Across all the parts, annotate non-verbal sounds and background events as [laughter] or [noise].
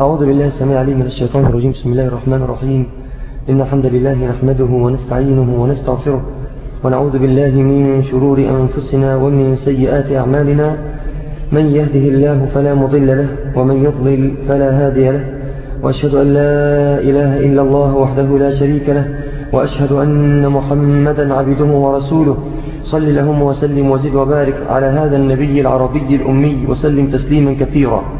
أعوذ بالله السميع العليم من الشيطان الرجيم. بسم الله الرحمن الرحيم. إن الحمد لله نحمده ونستعينه ونستغفره ونعوذ بالله من شرور أنفسنا ومن سيئات أعمالنا. من يهده الله فلا مضل له ومن يضلل فلا هادي له. وأشهد أن لا إله إلا الله وحده لا شريك له. وأشهد أن محمدا عبده ورسوله. صل لهم وسلم وزد وبارك على هذا النبي العربي الأمي وسلم تسليما كثيرا.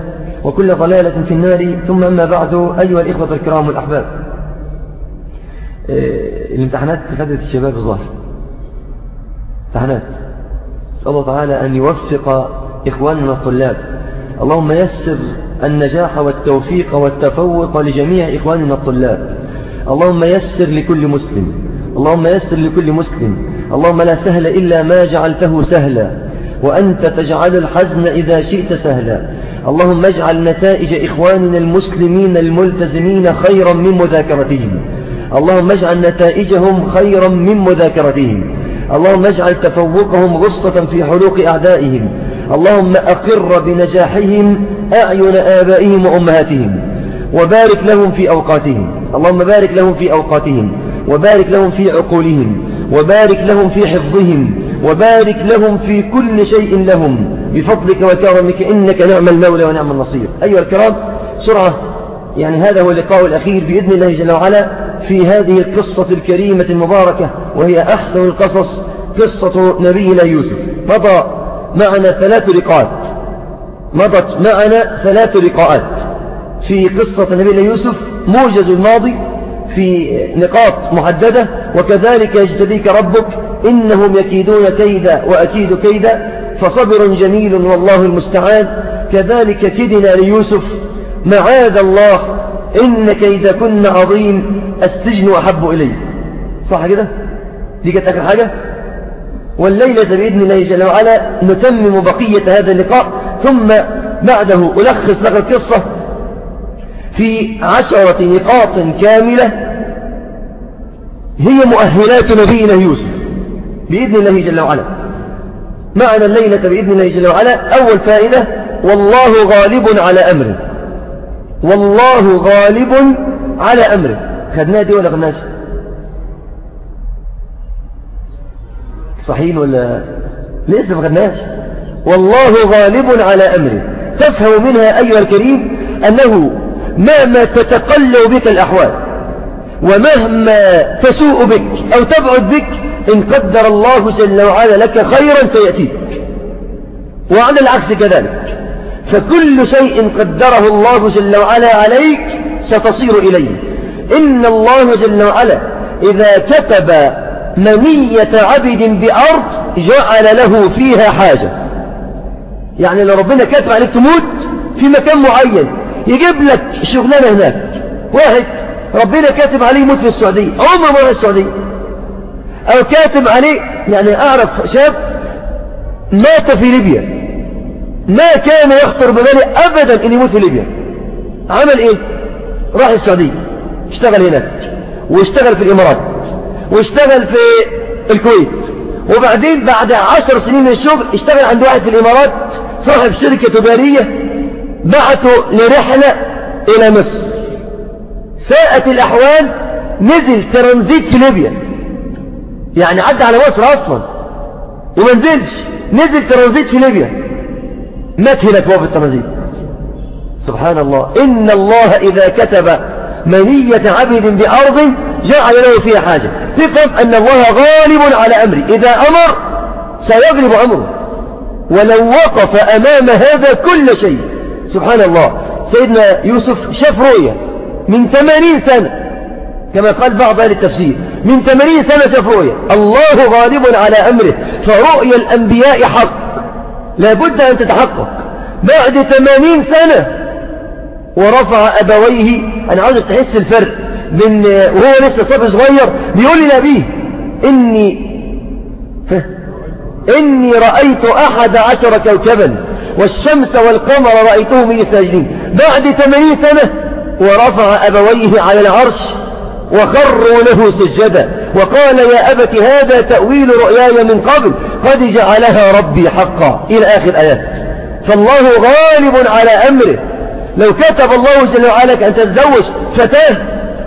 وكل ضلالة في النار. ثم أما بعد أيها الإخوة الكرام والأحباب. الامتحانات خدت الشباب الظاهر. امتحانات. نسأل الله تعالى أن يوفق إخواننا الطلاب. اللهم يسر النجاح والتوفيق والتفوق لجميع إخواننا الطلاب. اللهم يسر لكل مسلم. اللهم يسر لكل مسلم. اللهم لا سهل إلا ما جعلته سهلا. وأنت تجعل الحزن إذا شئت سهلا. اللهم اجعل نتائج إخواننا المسلمين الملتزمين خيرا من مذاكرتهم. اللهم اجعل نتائجهم خيرا من مذاكرتهم. اللهم اجعل تفوقهم غصة في حلوق أعدائهم. اللهم أقر بنجاحهم أعين آبائهم وأمهاتهم. وبارك لهم في أوقاتهم. اللهم بارك لهم في أوقاتهم. وبارك لهم في عقولهم. وبارك لهم في حفظهم. وبارك لهم في كل شيء لهم. بفضلك وكرمك إنك نعم المولى ونعم النصير. أيها الكرام سرعة. يعني هذا هو اللقاء الأخير بإذن الله جل وعلا في هذه القصة الكريمة المباركة وهي أحسن القصص قصة نبينا يوسف. مضى معنا ثلاث لقاءات. مضت معنا ثلاث لقاءات. في قصة نبينا يوسف موجز الماضي في نقاط محددة وكذلك يجتبيك ربك إنهم يكيدون كيدا وأكيد كيدا. فصبر جميل والله المستعان. كذلك كدنا ليوسف معاذ الله إن كيدكن عظيم السجن أحب إلي صح كده؟ دي كانت آخر حاجة؟ والليلة بإذن الله جل وعلا نتمم بقية هذا اللقاء ثم بعده ألخص لك القصة في عشرة نقاط كاملة. هي مؤهلات نبينا يوسف بإذن الله جل وعلا. معنا الليلة بإذن الله جل وعلا. أول فائدة والله غالب على أمره والله غالب على أمره خدناها دي ولا خدناش؟ صحيح ولا؟ لسه ما خدناش. والله غالب على أمره تفهم منها أيها الكريم أنه مهما تتقلب بك الأحوال ومهما تسوء بك أو تبعد بك إن قدر الله جل وعلا لك خيرا سيأتيك. وعلى العكس كذلك. فكل شيء قدره الله جل وعلا عليك ستصير إليه. إن الله جل وعلا إذا كتب منية عبد بأرض جعل له فيها حاجة. يعني لو ربنا كتب عليك تموت في مكان معين يجيب لك شغلانة هناك. واحد ربنا كاتب عليه يموت في السعودية عمره ما راح السعودية. أو كاتب عليه يعني أعرف شاب مات في ليبيا. ما كان يخطر ببالي أبدا أن يموت في ليبيا. عمل إيه؟ راح السعودية. اشتغل هناك. واشتغل في الإمارات. واشتغل في الكويت. وبعدين بعد عشر سنين من الشغل اشتغل عند واحد في الإمارات صاحب شركة تجارية بعته لرحلة إلى مصر. ساءت الأحوال نزل ترانزيت في ليبيا يعني عدى على مصر أصلا. وما نزلش نزل ترانزيت في ليبيا مات هناك في الترانزيت. سبحان الله. إن الله إذا كتب منية عبد بأرض جعل له فيها حاجة. تفهم أن الله غالب على أمره. إذا أمر سيغلب أمره. ولو وقف أمام هذا كل شيء. سبحان الله. سيدنا يوسف شاف رؤيا من ثمانين سنة. كما قال بعض أهل التفسير من ثمانين سنة شاف رؤيا الله غالب على أمره فرؤيا الأنبياء حق. لابد أن تتحقق. بعد ثمانين سنة ورفع أبويه أنا عاوزك تحس الفرق من وهو لسه صبي صغير بيقول لأبيه إني إني رأيت أحد عشر كوكبا والشمس والقمر رأيتهم لي ساجدين بعد ثمانين سنة ورفع أبويه على العرش وخروا له سجدا. وقال يا أبت هذا تأويل رؤياي من قبل. قد جعلها ربي حقا. إلى آخر آيات فالله غالب على أمره. لو كتب الله جل وعلا أن تتزوج فتاة.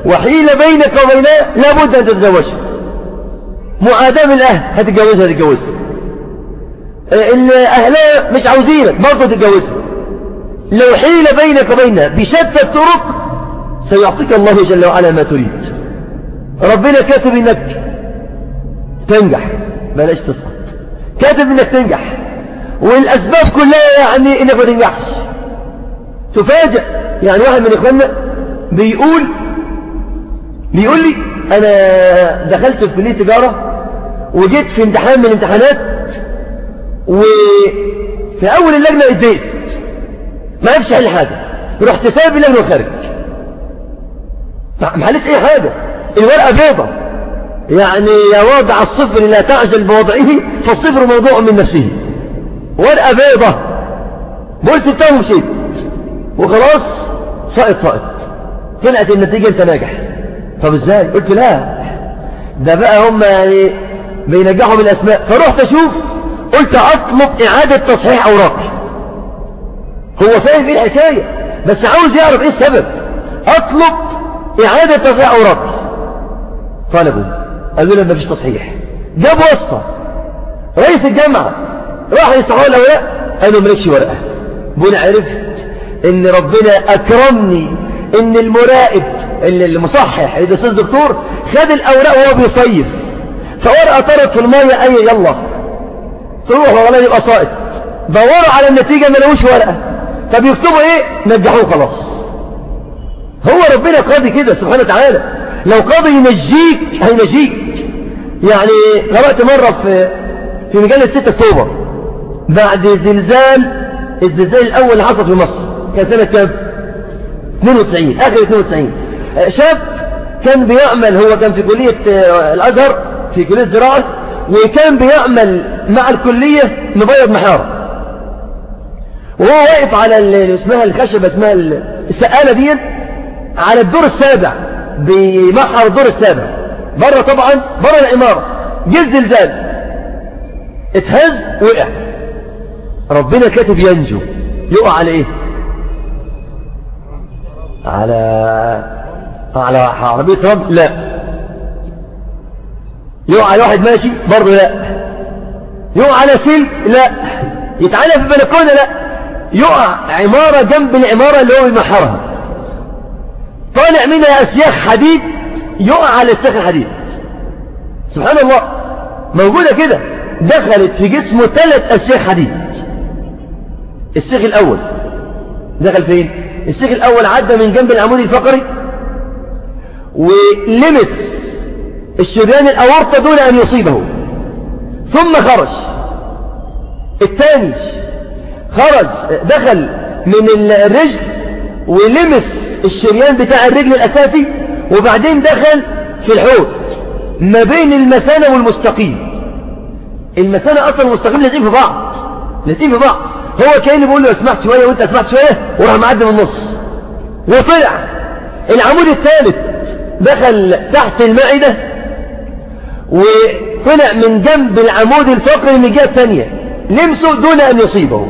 وحيل بينك وبينها لابد أن تتزوجها معاداة من الأهل هتتجوزها هتتجوزها. أهلها مش عاوزينك برضه تتجوزها لو حيل بينك وبينها بشتى الطرق سيعطيك الله جل وعلا ما تريد. ربنا كاتب إنك تنجح. بلاش تسقط. كاتب إنك تنجح. والأسباب كلها يعني إنك ما تنجحش. تفاجئ. يعني واحد من إخواننا بيقول بيقول لي أنا دخلت في كلية تجارة وجيت في امتحان من الامتحانات وفي أول اللجنة اديت ما عرفش احل حاجة. رحت سايب اللجنة وخارج. ما حلتش اي حاجة الورقة بيضة. يعني يا واضع الصفر لا تعجل بوضعه فالصفر موضوع من نفسه. ورقة بيضة. قلت بتاعه مشيت وخلاص سقط سقط. طلعت النتيجة أنت ناجح. طب إزاي؟ قلت لا. ده بقى هم يعني بينجحوا بالأسماء. فرحت أشوف قلت اطلب إعادة تصحيح أوراقي. هو فاهم إيه الحكاية؟ بس عاوز يعرف إيه السبب. اطلب إعادة تصحيح اوراقي طلبوا قالوا له مفيش تصحيح. جاب واسطة. رئيس الجامعة راح يصححوا الاوراق قالوا مالكش ورقة. بقول عرفت إن ربنا أكرمني إن المراقب المصحح الأستاذ دكتور خد الأوراق وهو بيصيف. فورقة طارت في المية اي يلا. تروح والله يبقى ساقط. دوروا على النتيجة ما لقوش ورقة. طب يكتبوا إيه؟ نجحوه خلاص. هو ربنا قاضي كده سبحانه وتعالى. لو قاضي ينجيك هينجيك. يعني قرأت مرة في في مجلة 6 أكتوبر. بعد زلزال الزلزال الأول اللي حصل في مصر. كان سنة كام؟ 92 آخر 92 شاب كان بيعمل هو كان في كلية الأزهر في كلية زراعة وكان بيعمل مع الكلية مبيض محارة وهو واقف على اللي اسمها الخشبة اسمها السقالة دي على الدور السابع بيمحر الدور السابع. بره طبعا بره العمارة. جه الزلزال اتهز وقع. ربنا كاتب ينجو. يقع على إيه؟ على على عربية رب لا. يقع على واحد ماشي برضه لا. يقع على سلك؟ لا. يتعلق في البلكونة لا. يقع عمارة جنب العمارة اللي هو بيمحرها طالع منها أسياخ حديد يقع على أسياخ الحديد سبحان الله. موجودة كده. دخلت في جسمه ثلاث أسياخ حديد. السيخ الأول. دخل فين؟ السيخ الأول عدى من جنب العمود الفقري ولمس الشريان الأورطة دون أن يصيبه. ثم خرج. الثاني خرج دخل من الرجل ولمس الشريان بتاع الرجل الأساسي وبعدين دخل في الحوض ما بين المثانة والمستقيم. المثانة أصلا والمستقيم لازم في بعض. لازم في بعض. هو كأنه بيقول له اسمعت شوية وأنت اسمعت شوية وراح معدي من النص. وطلع. العمود الثالث دخل تحت المعدة وطلع من جنب العمود الفقري من الجهة الثانية لمسه دون أن يصيبه.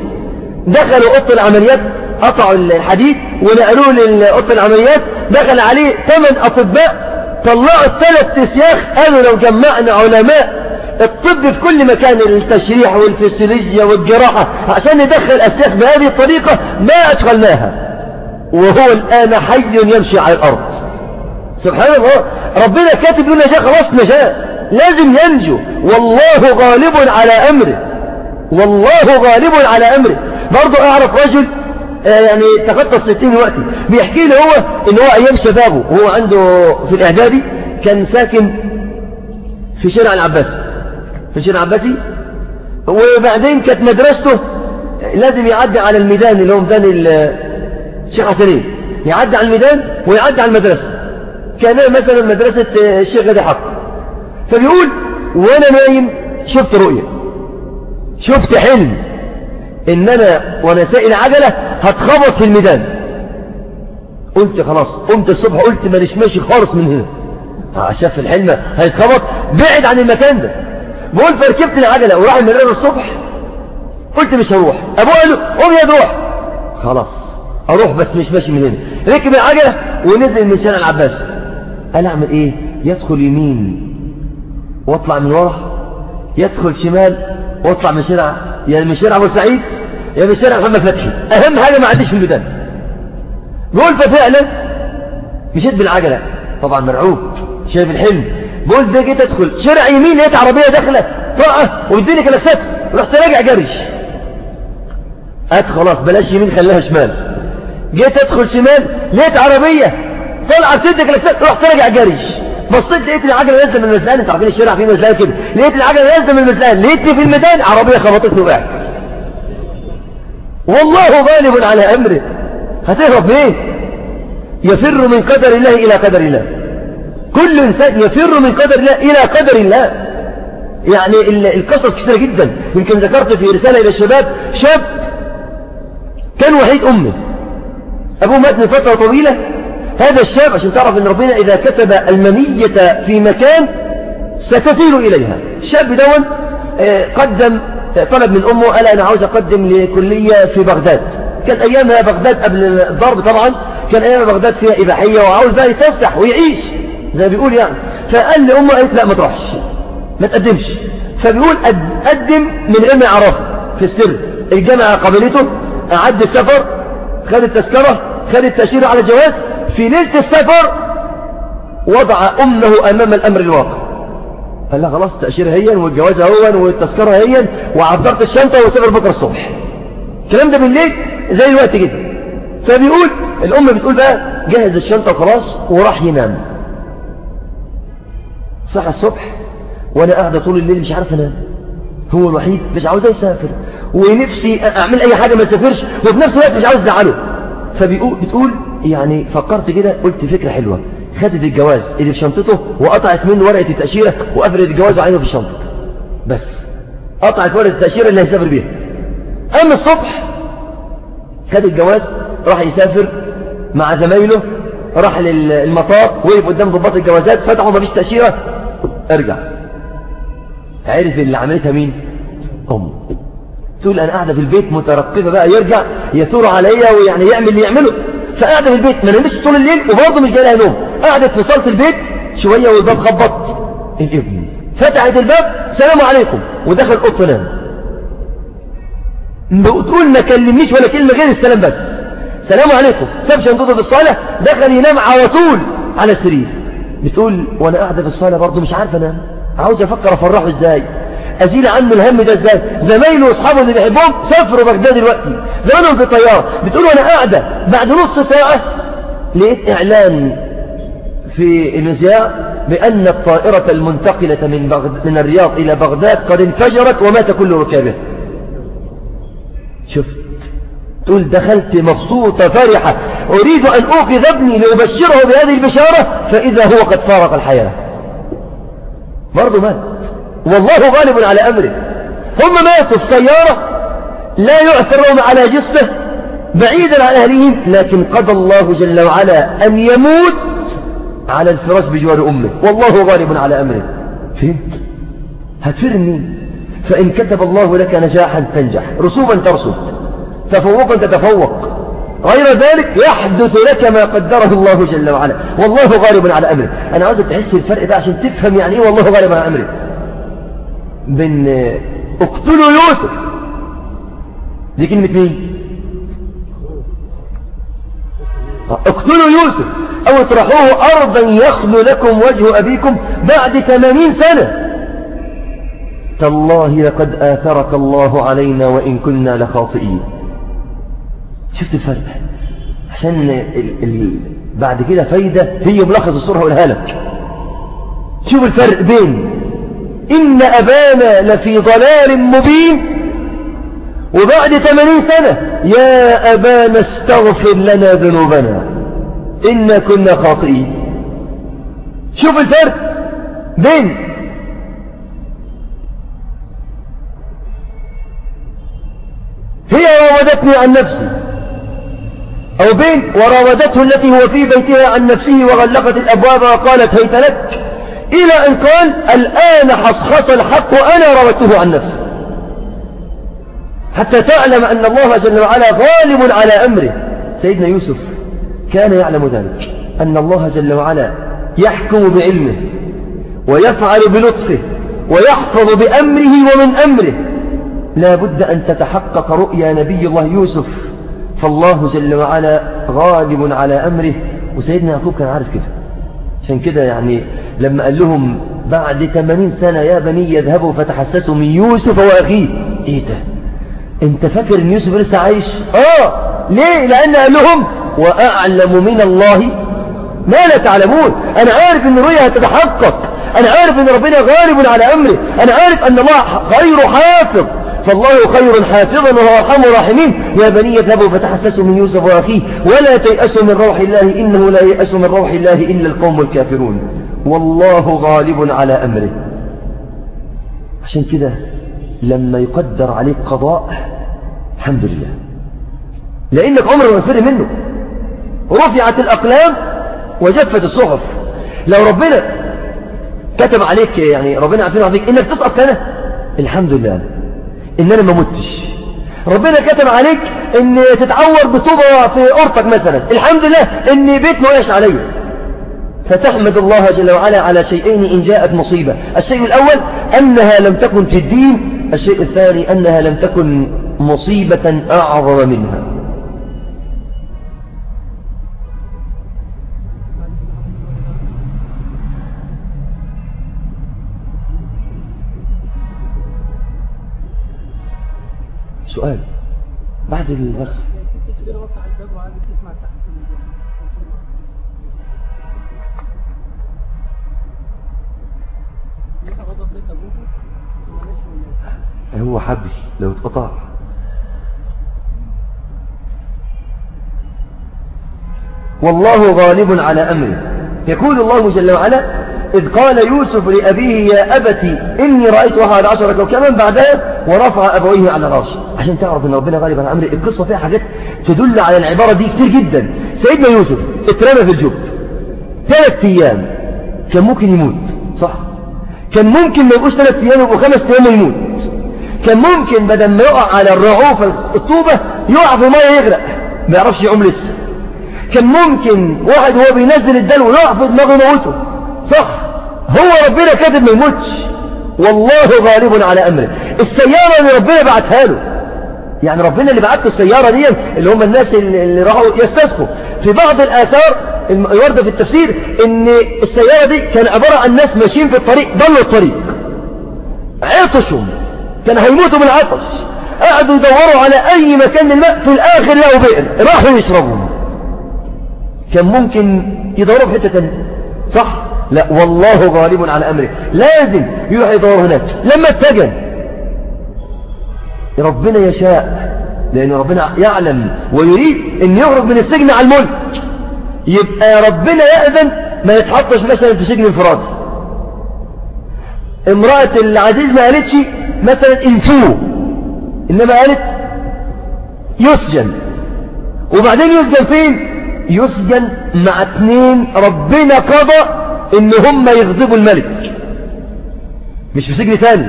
دخلوا أوضة العمليات قطعوا الحديد ونقلوه لأوضة العمليات دخل عليه ثمان أطباء طلعوا الثلاث تسياخ قالوا لو جمعنا علماء الطب في كل مكان التشريح والفسيولوجيا والجراحة عشان ندخل السياخ بهذه الطريقة ما أدخلناها وهو الآن حي يمشي على الأرض. سبحان الله ربنا كاتب له نجاة خلاص نجاة لازم ينجو. والله غالب على أمره. والله غالب على أمره. برضو أعرف رجل يعني تخطى الستين وقتي. بيحكي لي هو إن هو أيام شبابه وهو عنده في الإعدادي كان ساكن في شارع العباسي في شارع العباسي. وبعدين كانت مدرسته لازم يعدي على الميدان اللي هو ميدان الشيخ حسنين يعدي على الميدان ويعدي على المدرسة. كان مثلا مدرسة الشيخ غدي حق. فبيقول وأنا نايم شفت رؤية. شفت حلم. ان أنا وأنا سائل عجلة هتخبط في الميدان. قلت خلاص قمت الصبح قلت مانيش ماشي خالص من هنا. آه، شاف الحلم هيتخبط بعد عن المكان ده. بقول فركبت العجلة وراح المدرسة الصبح. قلت مش هروح. أبوه قال له يا روح خلاص أروح بس مش ماشي من هنا. ركب العجلة ونزل من شارع العباس. قال أعمل إيه؟ يدخل يمين واطلع من ورا يدخل شمال واطلع من شارع يا من شارع أبو سعيد يا من شارع محمد فتحي. أهم حاجة ما عنديش في الميدان. بقول ففعلا مشيت بالعجلة. طبعا مرعوب. شايف الحلم. بقول ده جيت أدخل. شارع يمين لقيت عربية داخلة. طلعه وبتديني كلاكسات. رحت راجع جرش قالت خلاص بلاش يمين خليها شمال. جيت أدخل شمال لقيت عربية. طلعه بتدي كلاكسات. رحت راجع جرش بصيت لقيت العجلة نازلة من المزلان أنتوا عارفين الشارع فيه مزلان كده. لقيت العجلة نازلة من المزلان لقيتني في الميدان. عربية خبطتني وقعت. والله غالب على أمره. هتهرب منين؟ يفر من قدر الله إلى قدر الله. كل إنسان يفر من قدر الله إلى قدر الله. يعني القصص كثيره جدا. يمكن ذكرت في رسالة إلى الشباب شاب كان وحيد أمه. أبوه مات من فترة طويلة. هذا الشاب عشان تعرف إن ربنا إذا كتب المنية في مكان ستسير إليها. الشاب دون آه، قدم طلب من أمه قال أنا عاوز أقدم لكلية في بغداد. كان ايامها بغداد قبل الضرب طبعا كان أيام بغداد فيها إباحية وعاوز بقى يتفسح ويعيش زي ما بيقول يعني. فقال لأمه قالت لا ما تروحش ما تقدمش. فبيقول قدم من علم عرفه في السر. الجامعة قبلته أعد السفر خد التذكرة خد التأشيرة على الجواز في ليلة السفر وضع أمه أمام الأمر الواقع. قال لها خلاص التأشيرة هي والجواز هو والتذكرة هي وعبرت الشنطة وسافر بكرة الصبح. الكلام ده بالليل زي الوقت جدا فبيقول الأم بتقول بقى جهز الشنطة وخلاص وراح ينام. صحى الصبح وأنا قاعدة طول الليل مش عارف أنام. هو الوحيد مش عاوز يسافر. ونفسي أعمل أي حاجة ما اسافرش وفي نفس الوقت مش عاوز فبيقول بتقول يعني فكرت كده قلت فكرة حلوة. خدت الجواز اللي في شنطته وقطعت منه ورقة التأشيرة وقفلت الجواز وعينه في الشنطة. بس قطعت ورقة التأشيرة اللي هيسافر بيها. أما الصبح خد الجواز راح يسافر مع زمايله راح للمطار وقف قدام ضباط الجوازات فتحوا ما فيش تأشيرة ارجع. عرف اللي عملتها مين؟ أم. تقول أنا قاعدة في البيت مترقبة بقى يرجع يثور عليا ويعني يعمل اللي يعمله. فقاعدة في البيت ما نمشي طول الليل وبرضه مش جاي لها نوم. قعدت في صالة البيت شوية والباب خبط. الابن فتحت الباب سلام عليكم. ودخل اوضه نام بتقول ما كلمنيش ولا كلمة غير السلام بس. سلام عليكم. ساب شنطته في الصالة دخل ينام على طول على السرير. بتقول وأنا قاعدة في الصالة برضه مش عارف أنام. عاوز أفكر أفرحه إزاي؟ أزيل عنه الهم ده إزاي؟ زمايله وأصحابه اللي بيحبهم سافروا بغداد دلوقتي. زمانهم في طياره بتقول وأنا قاعدة. بعد نص ساعة لقيت إعلان في المذياع بأن الطائرة المنتقلة من بغد... من الرياض إلى بغداد قد انفجرت ومات كل ركابه. شفت. تقول دخلت مبسوطة فرحة. أريد أن أوقظ ابني لأبشره بهذه البشارة فإذا هو قد فارق الحياة. برضه مات. والله غالب على أمره. هم ماتوا في طيارة لا يعثرون على جثة بعيدا عن أهلهم لكن قضى الله جل وعلا أن يموت على الفراش بجوار أمه. والله غالب على أمره. فهمت؟ هتفر منين فإن كتب الله لك نجاحا تنجح. رسوبا ترسب تفوقا تتفوق. غير ذلك يحدث لك ما قدره الله جل وعلا. والله غالب على أمره. أنا عاوزك تحس الفرق ده عشان تفهم يعني إيه والله غالب على أمره. بين اقتلوا يوسف. دي كلمة مين؟ اقتلوا يوسف. أو اطرحوه أرضا يخلو لكم وجه أبيكم بعد ثمانين سنة. تالله لقد آثرك الله علينا وإن كنا لخاطئين. شفت الفرق؟ عشان ال ال بعد كده فايدة هي ملخص الصورة هقولها لك شوف الفرق بين إن أبانا لفي ضلال مبين. وبعد ثمانين سنة يا أبانا استغفر لنا ذنوبنا إنا كنا خاطئين. شوف الفرق بين هي راودتني عن نفسي أو بين وراودته التي هو في بيتها عن نفسه وغلقت الأبواب وقالت هيت لك إلى أن قال الآن حصحص الحق وأنا راودته عن نفسي. حتى تعلم أن الله جل وعلا غالب على أمره. سيدنا يوسف كان يعلم ذلك أن الله جل وعلا يحكم بعلمه ويفعل بلطفه ويحفظ بأمره ومن أمره. لا بد أن تتحقق رؤيا نبي الله يوسف فالله جل وعلا غالب على أمره. وسيدنا يعقوب كان عارف كده. عشان كده يعني لما قال لهم بعد 80 سنة يا بني يذهبوا فتحسسوا من يوسف وأخيه. إيه ده؟ أنت فاكر إن يوسف لسه عايش؟ آه. ليه؟ لأن قال لهم وأعلم من الله ما لا تعلمون. أنا عارف إن الرؤيا هتتحقق. أنا عارف إن ربنا غالب على أمره. أنا عارف أن الله خير حافظ. فالله خير حافظا وهو ارحم الراحمين. يا بني اذهبوا فتحسسوا من يوسف وأخيه. ولا تيأسوا من روح الله إنه لا يأس من روح الله إلا القوم الكافرون. والله غالب على أمره. عشان كده لما يقدر عليك قضاء الحمد لله. لأنك عمر ما تفر منه. رفعت الأقلام وجفت الصحف. لو ربنا كتب عليك يعني ربنا عارفين عليك إنك تسقط سنة. الحمد لله. إن أنا ما متش. ربنا كتب عليك إن تتعور بطوبة في أرطك مثلا. الحمد لله إن بيت ما وقعش عليا فتحمد الله جل وعلا على شيئين إن جاءت مصيبة. الشيء الأول أنها لم تكن في الدين. الشيء الثاني أنها لم تكن مصيبة أعظم منها. سؤال بعد الدرس. هو حبل لو اتقطع. والله غالب على أمره. يقول الله جل وعلا إذ قال يوسف لأبيه يا أبتي إني رأيت أحد عشر كوكبا بعدها ورفع أبويه على رأسه. عشان تعرف أن ربنا غالب على أمره القصة فيها حاجات تدل على العبارة دي كتير جدا. سيدنا يوسف اترمى في الجب ثلاث أيام كان ممكن يموت صح؟ كان ممكن ما يبقوش ثلاث أيام يبقوا خمس أيام يموت كان ممكن بدل ما يقع على الرعوف الطوبة يقع في مية يغرق ما يعرفش يعوم لسه. كان ممكن واحد وهو بينزل الدلو يقع في دماغه موته صح؟ هو ربنا كاتب ما يموتش. والله غالب على أمره. السيارة اللي ربنا بعتها له. يعني ربنا اللي بعت له السيارة دي اللي هم الناس اللي راحوا يستسقوا. في بعض الآثار الوردة في التفسير إن السيارة دي كان عبارة عن ناس ماشيين في الطريق ضلوا الطريق. عطشوا. كان هيموتوا من العطش. قعدوا يدوروا على أي مكان للماء في الآخر لقوا بئر. راحوا يشربوا. كان ممكن يدوروا في حتة ثانية صح؟ لا والله غالب على أمره. لازم يروح يدور هناك. لما اتجن ربنا يشاء لأن ربنا يعلم ويريد إن يخرج من السجن على الملك. يبقى ربنا يأذن ما يتحطش مثلا في سجن انفرادي امرأة العزيز ما قالتش مثلا انفوه إنما قالت يسجن. وبعدين يسجن فين؟ يسجن مع اتنين ربنا قضى إن هم يغضبوا الملك. مش في سجن تاني.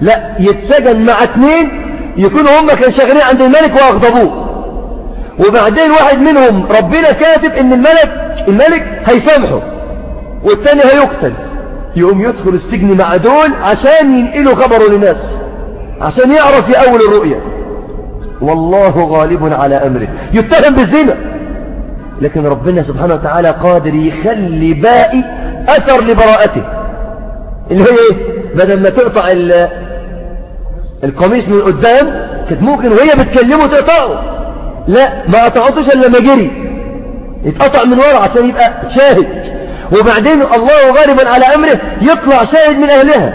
لا يتسجن مع اتنين يكونوا هم كانوا شغالين عند الملك وأغضبوه. وبعدين واحد منهم ربنا كاتب إن الملك الملك هيسامحه والتاني هيقتل. يقوم يدخل السجن مع دول عشان ينقلوا خبره للناس عشان يعرف في اول الرؤية. والله غالب على أمره. يتهم بالزنا. لكن ربنا سبحانه وتعالى قادر يخلي باقي أثر لبراءته. اللي هي إيه؟ بدل ما تقطع القميص من قدام كانت ممكن وهي بتكلمه تقطعه. لا ما قطعتوش إلا لما جري. يتقطع من ورا عشان يبقى شاهد. وبعدين الله غالبا على أمره يطلع شاهد من أهلها.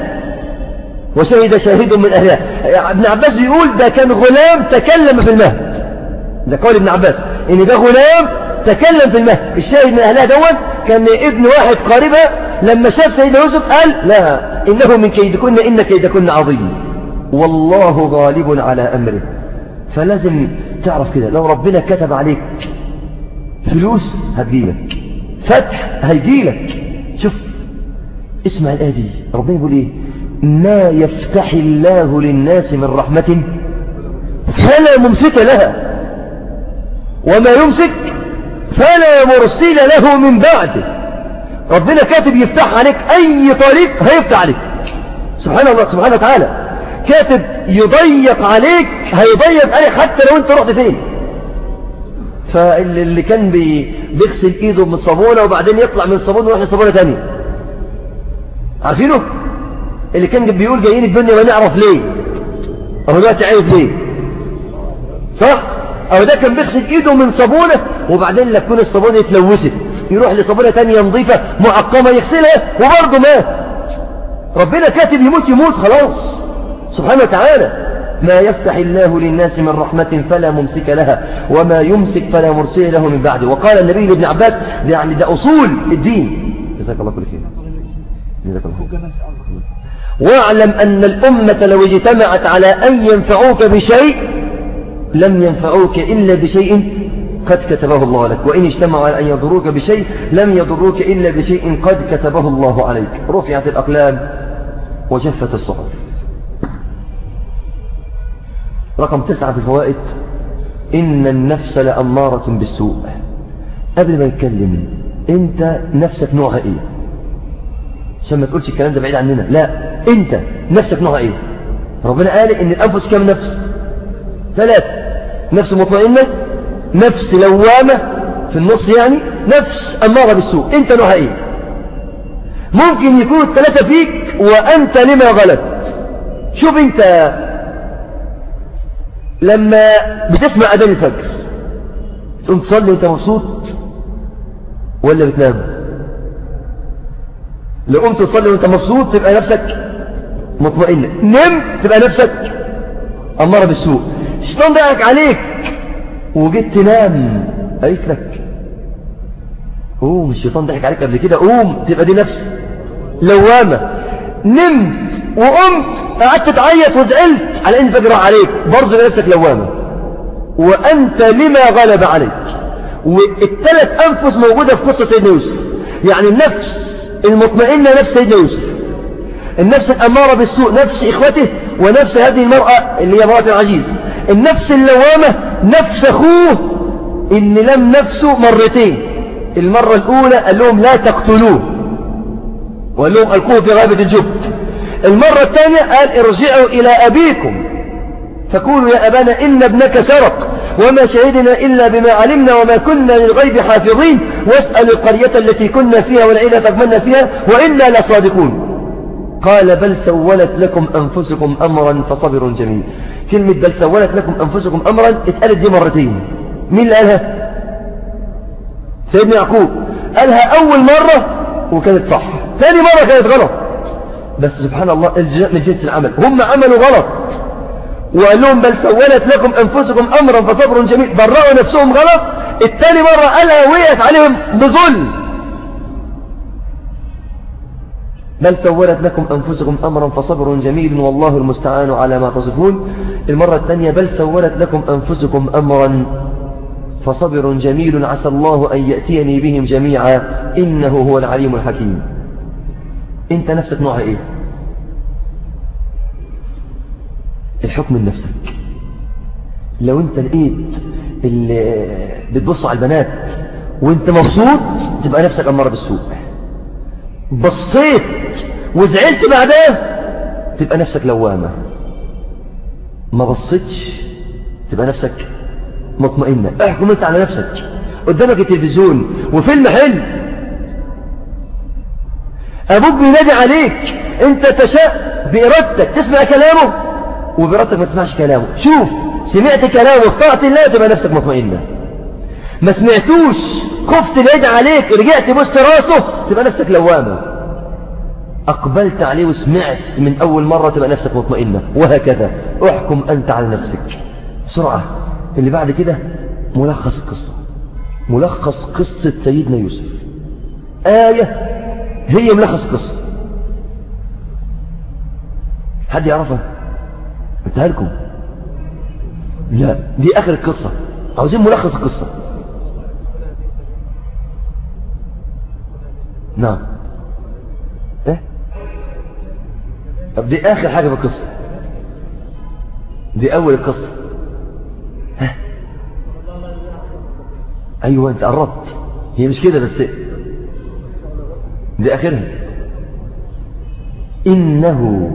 وشهد شاهد من أهلها. ابن عباس بيقول ده كان غلام تكلم في المهد. ده قول ابن عباس. إن ده غلام تكلم في المهد الشاهد من اهلها دون كان ابن واحد قريبها لما شاف سيدنا يوسف قال لا إنه من كيدكن إن كيدكن عظيم. والله غالب على أمره. فلازم تعرف كده لو ربنا كتب عليك فلوس هتجيلك. فتح هيجيلك. شوف اسمع الآية دي. ربنا يقول إيه؟ ما يفتح الله للناس من رحمة فلا ممسك لها وما يمسك فلا مرسل له من بعده. ربنا كاتب يفتح عليك أي طريق هيفتح عليك. سبحان الله سبحانه وتعالى. كاتب يضيق عليك هيضيق عليك حتى لو أنت رحت فين. فاللي كان بيغسل إيده من الصابونة وبعدين يطلع من الصابونة ويروح لصابونة تانية. عارفينه؟ اللي كان بيقول جايين الدنيا ما نعرف ليه. أو دلوقتي عارف ليه. صح؟ أو ده كان بيغسل إيده من صابونة وبعدين لكون الصابونة اتلوثت يروح لصابونة تانية نظيفة معقمة يغسلها وبرضه مات ربنا كاتب يموت يموت خلاص. سبحانه وتعالى ما يفتح الله للناس من رحمة فلا ممسك لها وما يمسك فلا مرسل له من بعده وقال النبي لابن عباس يعني ده أصول الدين. جزاك الله كل خير. جزاك الله خير. واعلم أن الأمة لو اجتمعت على أن ينفعوك بشيء لم ينفعوك إلا بشيء قد كتبه الله لك. وإن اجتمعوا على أن يضروك بشيء لم يضروك إلا بشيء قد كتبه الله عليك. رفعت الأقلام وجفت الصحف. رقم تسعة في الفوائد. إن النفس لأمارة بالسوء. قبل ما يتكلم أنت نفسك نوعها إيه؟ عشان ما تقولش الكلام ده بعيد عننا. لا أنت نفسك نوعها إيه؟ ربنا قال إن الأنفس كم نفس؟ ثلاث نفس مطمئنة نفس لوامة في النص يعني نفس أمارة بالسوء. أنت نوعها إيه؟ ممكن يكون الثلاثة فيك وأنت لما غلبت شوف أنت لما بتسمع أذان الفجر تقوم تصلي وأنت مبسوط ولا بتنام؟ لو قمت تصلي وأنت مبسوط تبقى نفسك مطمئنة. نمت تبقى نفسك أمارة بالسوء. الشيطان ضحك عليك؟ وجيت تنام قالت لك قوم الشيطان ضحك عليك قبل كده قوم تبقى دي نفس لوامة. نمت وقمت قعدت تعيط وزعلت على إن فجر عليك. برضه نفسك لوامة. وأنت لما غلب عليك؟ والثلاث أنفس موجودة في قصة سيدنا يوسف. يعني النفس المطمئنة نفس سيدنا يوسف. النفس الأمارة بالسوء نفس إخوته ونفس هذه المرأة اللي هي مرأة العجيز. النفس اللوامة نفس أخوه اللي لم نفسه مرتين. المرة الأولى قال لهم لا تقتلوه. وقال لهم ألقوه في غابة الجب المرة الثانية قال ارجعوا إلى أبيكم. فقولوا يا أبانا إن ابنك سرق وما شهدنا إلا بما علمنا وما كنا للغيب حافظين. واسأل القرية التي كنا فيها والعيلة تقمنا فيها وإنا لصادقون. قال بل سولت لكم أنفسكم أمرا فصبر جميل. كلمة بل سولت لكم أنفسكم أمرا اتقالت دي مرتين. مين اللي قالها؟ سيدنا يعقوب. قالها أول مرة وكانت صح. ثاني مرة كانت غلط. بس سبحان الله الجزاء من جنس العمل. هم عملوا غلط. وقال لهم بل سولت لكم أنفسكم أمرا فصبر جميل. برأوا نفسهم غلط. التاني مرة قالها وقعت عليهم بظلم. بل سولت لكم أنفسكم أمرا فصبر جميل والله المستعان على ما تصفون. المرة الثانية بل سولت لكم أنفسكم أمرا فصبر جميل عسى الله أن يأتيني بهم جميعا. إنه هو العليم الحكيم. أنت نفسك نوعها إيه؟ الحكم لنفسك لو أنت لقيت اللي بتبص على البنات وأنت مبسوط تبقى نفسك أمارة بالسوء. بصيت وزعلت بعدها تبقى نفسك لوامة. ما بصيتش تبقى نفسك مطمئنة. احكم انت على نفسك. قدامك التلفزيون وفيلم حلو. أبوك بينادي عليك. أنت تشاء بإرادتك. تسمع كلامه. وبإرادتك ما تسمعش كلامه. شوف سمعت كلامه واخترت الله تبقى نفسك مطمئنة. ما سمعتوش. خفت بعيد عليك رجعت بوست راسه تبقى نفسك لوامة. أقبلت عليه وسمعت من أول مرة تبقى نفسك مطمئنة. وهكذا. أحكم أنت على نفسك. بسرعة. اللي بعد كده ملخص القصة ملخص قصة سيدنا يوسف. آية هي ملخص القصة حد يعرفها؟ انتهى لكم؟ لا. دي آخر القصة عاوزين ملخص القصة نعم. إيه؟ طب دي آخر حاجة في القصة. دي أول القصة ها أيوة أنت قربت. هي مش كده بس. دي آخرها. إنه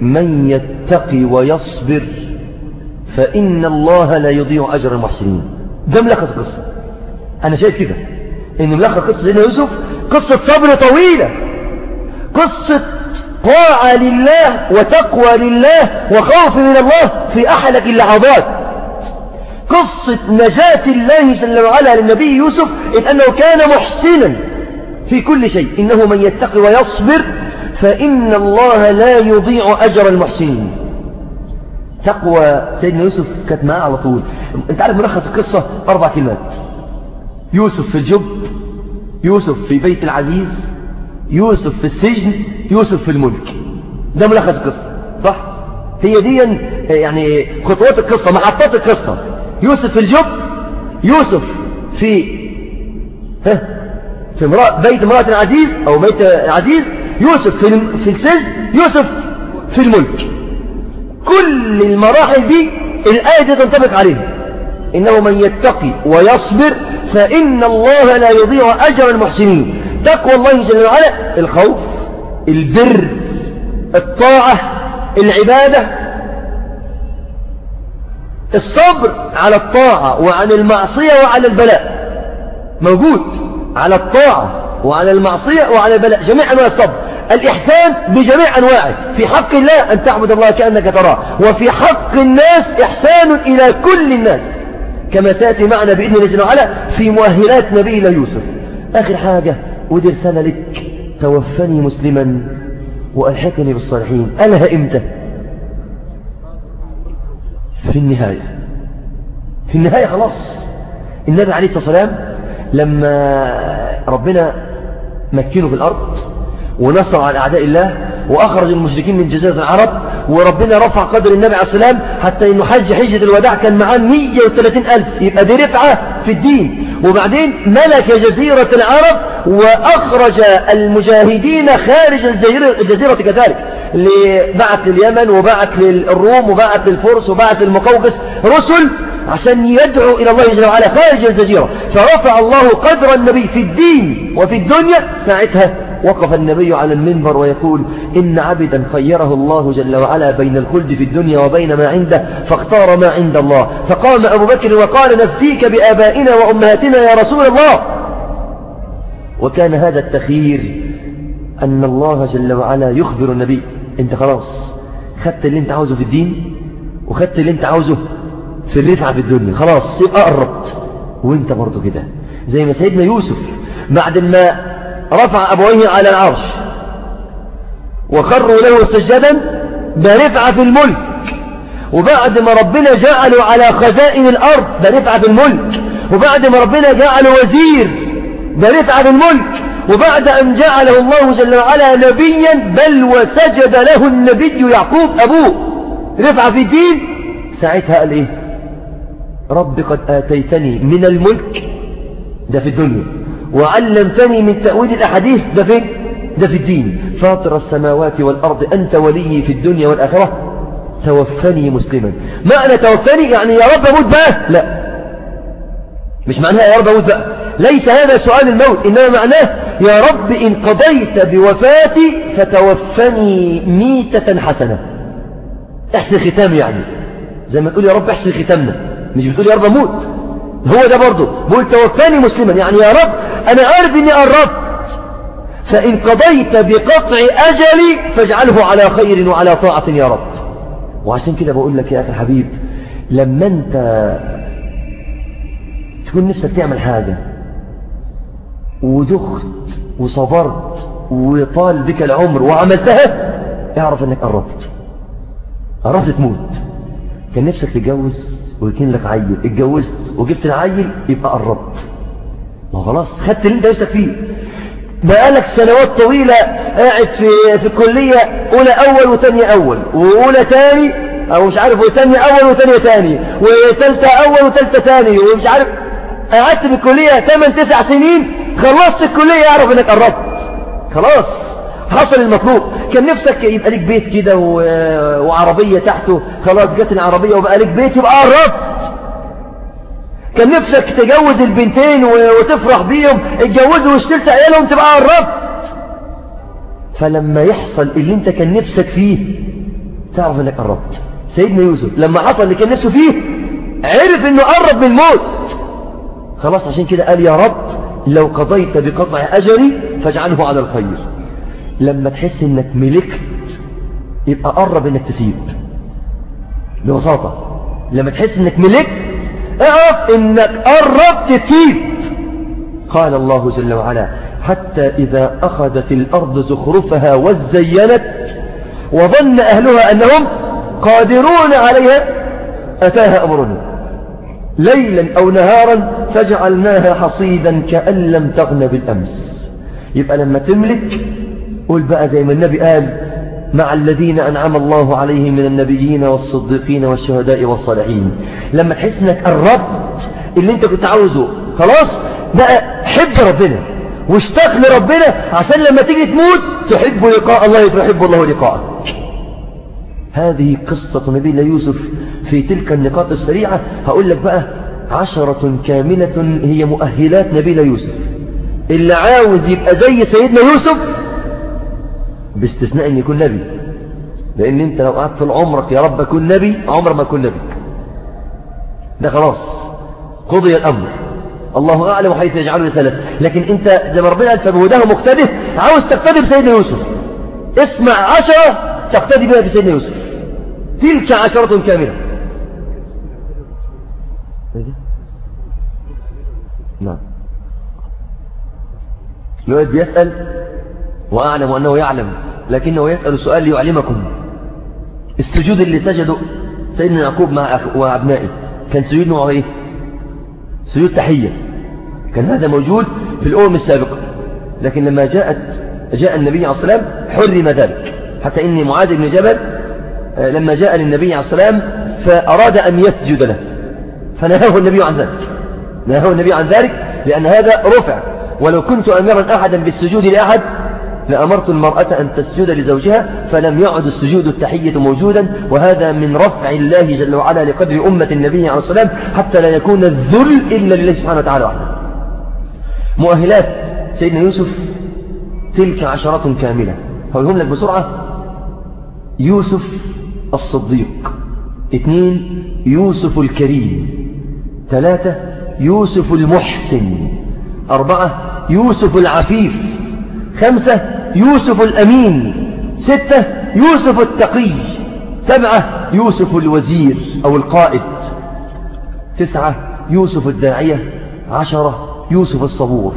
من يتقي ويصبر فإن الله لا يضيع أجر المحسنين. ده ملخص قصة أنا شايف كده. إن ملخص قصة سيدنا يوسف قصة صبر طويلة. قصة طاعة لله وتقوى لله وخوف من الله في أحلك اللحظات. قصة نجاة الله جل وعلا للنبي يوسف أنه كان محسنا في كل شيء. إنه من يتقي ويصبر فإن الله لا يضيع أجر المحسنين. تقوى سيدنا يوسف كانت معاه على طول. أنت عارف ملخص القصة؟ أربع كلمات. يوسف في الجب يوسف في بيت العزيز يوسف في السجن يوسف في الملك. ده ملخص القصة صح؟ هي دي يعني خطوات القصة محطات القصة. يوسف في الجب يوسف في ها؟ في امرأة بيت امرأة العزيز أو بيت العزيز يوسف في في السجن يوسف في الملك. كل المراحل دي الآية دي تنطبق عليها. إنه من يتقي ويصبر فإن الله لا يضيع أجر المحسنين. تقوى الله جل وعلا الخوف البر الطاعة العبادة. الصبر على الطاعة وعن المعصية وعلى البلاء. موجود على الطاعة وعلى المعصية وعلى البلاء جميع أنواع الصبر. الإحسان بجميع أنواعه. في حق الله أن تعبد الله كأنك تراه. وفي حق الناس إحسان إلى كل الناس. كما سيأتي معنا بإذن الله جل وعلا في مؤهلات نبينا يوسف. آخر حاجة ودي رسالة لك. توفني مسلما وألحقني بالصالحين. ألها إمتى؟ في النهاية. في النهاية خلاص. النبي عليه الصلاة والسلام لما ربنا مكنه في الأرض ونصر على أعداء الله وأخرج المشركين من جزيرة العرب وربنا رفع قدر النبي عليه السلام حتى إنه حج حجة الوداع كان معاه 130 ألف. يبقى دي رفعة في الدين. وبعدين ملك جزيرة العرب وأخرج المجاهدين خارج الجزيرة كذلك. بعت لليمن وبعت للروم وبعت للفرس وبعت للمقوقس رسل عشان يدعو إلى الله جل وعلا خارج الجزيرة. فرفع الله قدر النبي في الدين وفي الدنيا ساعتها وقف النبي على المنبر ويقول إن عبدا خيره الله جل وعلا بين الخلد في الدنيا وبين ما عنده فاختار ما عند الله. فقام أبو بكر وقال نفديك بآبائنا وأمهاتنا يا رسول الله. وكان هذا التخيير أن الله جل وعلا يخبر النبي. أنت خلاص خدت اللي أنت عاوزه في الدين وخدت اللي أنت عاوزه في الرفعة في الدنيا. خلاص يبقى قربت وأنت برضو كده. زي ما سيدنا يوسف بعد ما رفع أبويه على العرش. وخروا له سجدا برفعة في الملك. وبعد ما ربنا جعله على خزائن الأرض برفعة في الملك. وبعد ما ربنا جعله وزير برفعة في الملك. وبعد أن جعله الله جل وعلا نبيا بل وسجد له النبي يعقوب أبوه. رفعة في الدين. ساعتها قال إيه؟ رب قد آتيتني من الملك. ده في الدنيا. وعلمتني من تأويل الأحاديث ده في ده في الدين. فاطر السماوات والأرض أنت ولي في الدنيا والآخرة. توفني مسلما. معنى توفني يعني يا رب أموت بقى؟ لا. مش معناها يا رب أموت بقى. ليس هذا سؤال الموت إنما معناه يا رب إن قضيت بوفاتي فتوفني ميتة حسنة. احسن ختام يعني. زي ما تقول يا رب احسن ختامنا. مش بتقول يا رب أموت. هو ده برضه. بقول توفاني مسلما. يعني يا رب أنا عارف إني قربت. فإن قضيت بقطع أجلي فاجعله على خير وعلى طاعة يا رب. وعشان كده بقول لك يا أخي الحبيب لما أنت تكون نفسك تعمل حاجة ودخت وصبرت وطال بك العمر وعملتها اعرف إنك قربت. قربت تموت. كان نفسك تتجوز ويكون لك عيل. اتجوزت وجبت العيل يبقى قربت. ما خلاص خدت اللي انت نفسك فيه. بقالك سنوات طويلة قاعد في في الكلية أولى أول وثانية أول. وأولى تاني أو مش عارف وثانية أول وثانية تاني. وثالثة أول وثالثة تاني ومش عارف. قعدت في الكلية 8 9 سنين خلصت الكلية أعرف إنك قربت. خلاص. حصل المطلوب. كان نفسك يبقى لك بيت كده وعربية تحته. خلاص جت العربية وبقى لك بيت يبقى قربت. كان نفسك تجوز البنتين وتفرح بيهم. اتجوزوا واشتلت عيالهم تبقى قربت. فلما يحصل اللي انت كان نفسك فيه تعرف انك قربت. سيدنا يوسف لما حصل اللي كان نفسه فيه عرف انه قرب من الموت. خلاص عشان كده قال يا رب لو قضيت بقطع أجري فاجعله على الخير. لما تحس إنك ملكت يبقى قرب إنك تسيب. ببساطة لما تحس إنك ملكت اعرف إنك قربت تسيب. قال الله جل وعلا حتى إذا أخذت الأرض زخرفها وزينت وظن أهلها أنهم قادرون عليها أتاها أمرنا. ليلا أو نهارا فجعلناها حصيدا كأن لم تغن بالأمس. يبقى لما تملك قول بقى زي ما النبي قال مع الذين أنعم الله عليهم من النبيين والصديقين والشهداء والصالحين. لما تحس إنك قربت اللي أنت كنت عاوزه خلاص بقى حب ربنا واشتاق لربنا عشان لما تيجي تموت تحب لقاء الله يحب الله لقاءك. هذه قصة نبي الله يوسف في تلك النقاط السريعة. هقول لك بقى عشرة كاملة هي مؤهلات نبي الله يوسف. اللي عاوز يبقى زي سيدنا يوسف باستثناء ان يكون نبي. لأن أنت لو قعدت طول عمرك يا رب اكون نبي عمر ما اكون نبي. ده خلاص قضي الأمر. الله أعلم حيث يجعل رسالته. لكن أنت زي ما ربنا قال فبهداه مقتدف عاوز تقتدي بسيدنا يوسف. اسمع عشرة تقتدي بها بسيدنا يوسف. تلك عشرة كاملة. نعم. الوالد بيسأل وأعلم أنه يعلم. لكنه يسأل سؤال ليعلمكم. السجود اللي سجده سيدنا يعقوب مع وأبنائه كان سجود نوعه إيه؟ سجود تحية. كان هذا موجود في الأمم السابقة. لكن لما جاءت جاء النبي عليه والسلام حرم ذلك. حتى إن معاذ بن جبل آه، لما جاء للنبي عليه الصلاة فأراد أن يسجد له. فنهاه النبي عن ذلك. نهاه النبي عن ذلك لأن هذا رفع. ولو كنت أمرا أحدا بالسجود لأحد لأمرت المرأة أن تسجد لزوجها فلم يعد السجود التحية موجودا وهذا من رفع الله جل وعلا لقدر أمة النبي عليه الصلاة والسلام حتى لا يكون الذل إلا لله سبحانه وتعالى وحده. مؤهلات سيدنا يوسف تلك عشرة كاملة. هقولهم لك بسرعة. يوسف الصديق. اثنين يوسف الكريم. ثلاثة يوسف المحسن. أربعة يوسف العفيف. خمسة يوسف الأمين. ستة يوسف التقي. سبعة يوسف الوزير أو القائد. تسعة يوسف الداعية. عشرة يوسف الصبور.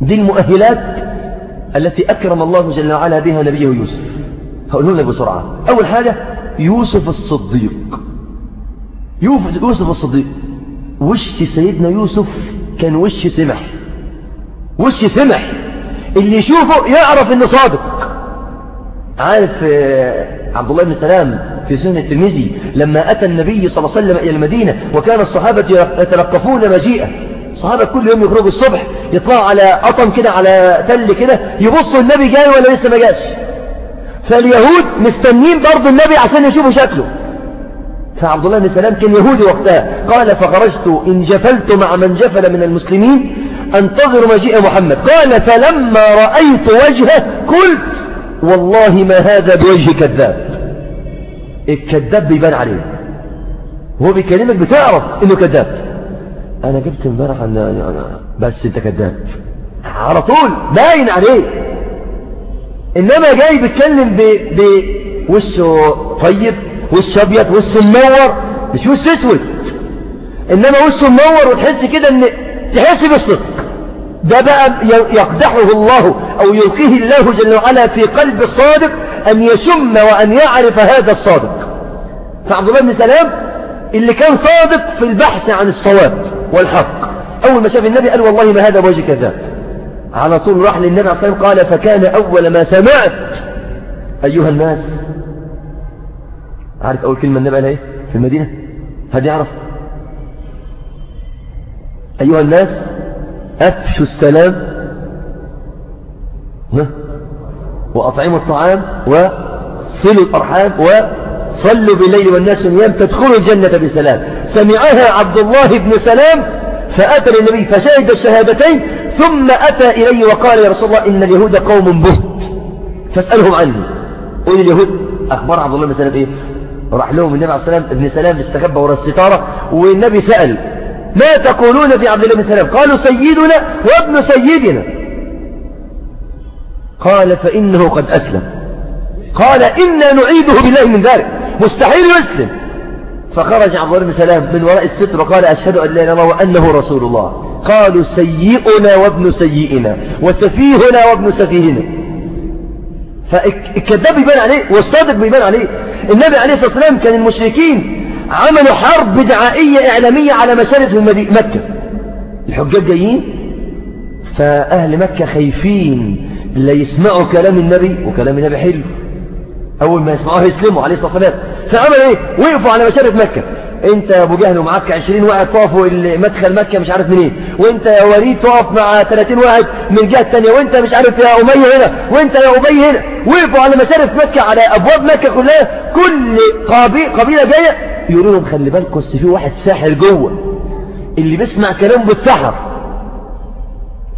دي المؤهلات التي أكرم الله جل وعلا بها نبيه يوسف. هقولهم لك بسرعة. أول حاجة يوسف الصديق. يوسف الصديق. وش سيدنا يوسف كان وش سمح؟ وش سمح؟ اللي يشوفه يعرف إنه صادق. عارف آه، عبد الله بن سلام في سنة الترمذي لما أتى النبي صلى الله عليه وسلم إلى المدينة وكان الصحابة يتلقفون مجيئه. الصحابة كل يوم يخرجوا الصبح يطلعوا على قطم كده على تل كده يبصوا النبي جاي ولا لسه ما جاش. فاليهود مستنين برضه النبي عشان يشوفوا شكله. فعبد الله بن سلام كان يهودي وقتها. قال فخرجت إن جفلت مع من جفل من المسلمين أنتظر مجيء محمد. قال فلما رأيت وجهه قلت والله ما هذا بوجه كذاب. الكذاب بيبان عليه. هو بيكلمك بتعرف إنه كذاب. أنا جبت امبارح بس أنت كذاب. على طول باين عليه. إنما جاي بيتكلم بوشه طيب وشه أبيض وشه منور مش وشه أسود. إنما وشه منور وتحس كده إن تحس بالصدق ده بقى يقدحه الله أو يلقيه الله جل وعلا في قلب الصادق أن يشم وأن يعرف هذا الصادق. فعبد الله بن سلام اللي كان صادق في البحث عن الصواب والحق. أول ما شاف النبي قال والله ما هذا بوجه كذاب على طول راح للنبي عليه الصلاه والسلام قال فكان أول ما سمعت. أيها الناس عارف أول كلمة النبي قالها إيه؟ في المدينة؟ هل يعرف؟ أيها الناس أفشوا السلام وأطعموا الطعام وصلوا الأرحام وصلوا بالليل والناس نيام تدخلوا الجنة بسلام. سمعها عبد الله بن سلام فأتى للنبي فشهد الشهادتين ثم أتى إليه وقال يا رسول الله إن اليهود قوم بهت. فاسألهم عني قول اليهود أخبار عبد الله بن سلام إيه؟ راح لهم النبي عليه السلام ابن سلام استخبى وراء الستارة والنبي سأل ما تقولون في عبد الله بن سلام؟ قالوا سيدنا وابن سيدنا. قال فإنه قد أسلم. قال إنا نعيده بالله من ذلك. مستحيل يسلم. فخرج عبد الله بن سلام من وراء الستر وقال أشهد أن لا إله إلا الله وأنه رسول الله. قالوا سيئنا وابن سيئنا وسفيهنا وابن سفيهنا. فالكذاب بيبان عليه والصادق بيبان عليه. النبي عليه الصلاة والسلام كان المشركين عملوا حرب دعائية إعلامية على مشارف مكة. الحجاج جايين فأهل مكة خايفين لا يسمعوا كلام النبي وكلام النبي حلو. أول ما يسمعوه يسلموا عليه الصلاة والسلام. فعملوا إيه؟ وقفوا على مشارف مكة. انت يا ابو جهل ومعاك 20 واحد طافوا مدخل مكة مش عارف منين. وانت يا وليد تقف مع 30 واحد من الجهة الثانية وانت مش عارف يا أمية هنا. وانت يا أبي هنا. وقفوا على مشارف مكة على أبواب مكة كلها. كل قبيلة جاية يقولوا لهم خلي بالكم في واحد ساحر جوه. اللي بيسمع كلامه بيتسحر.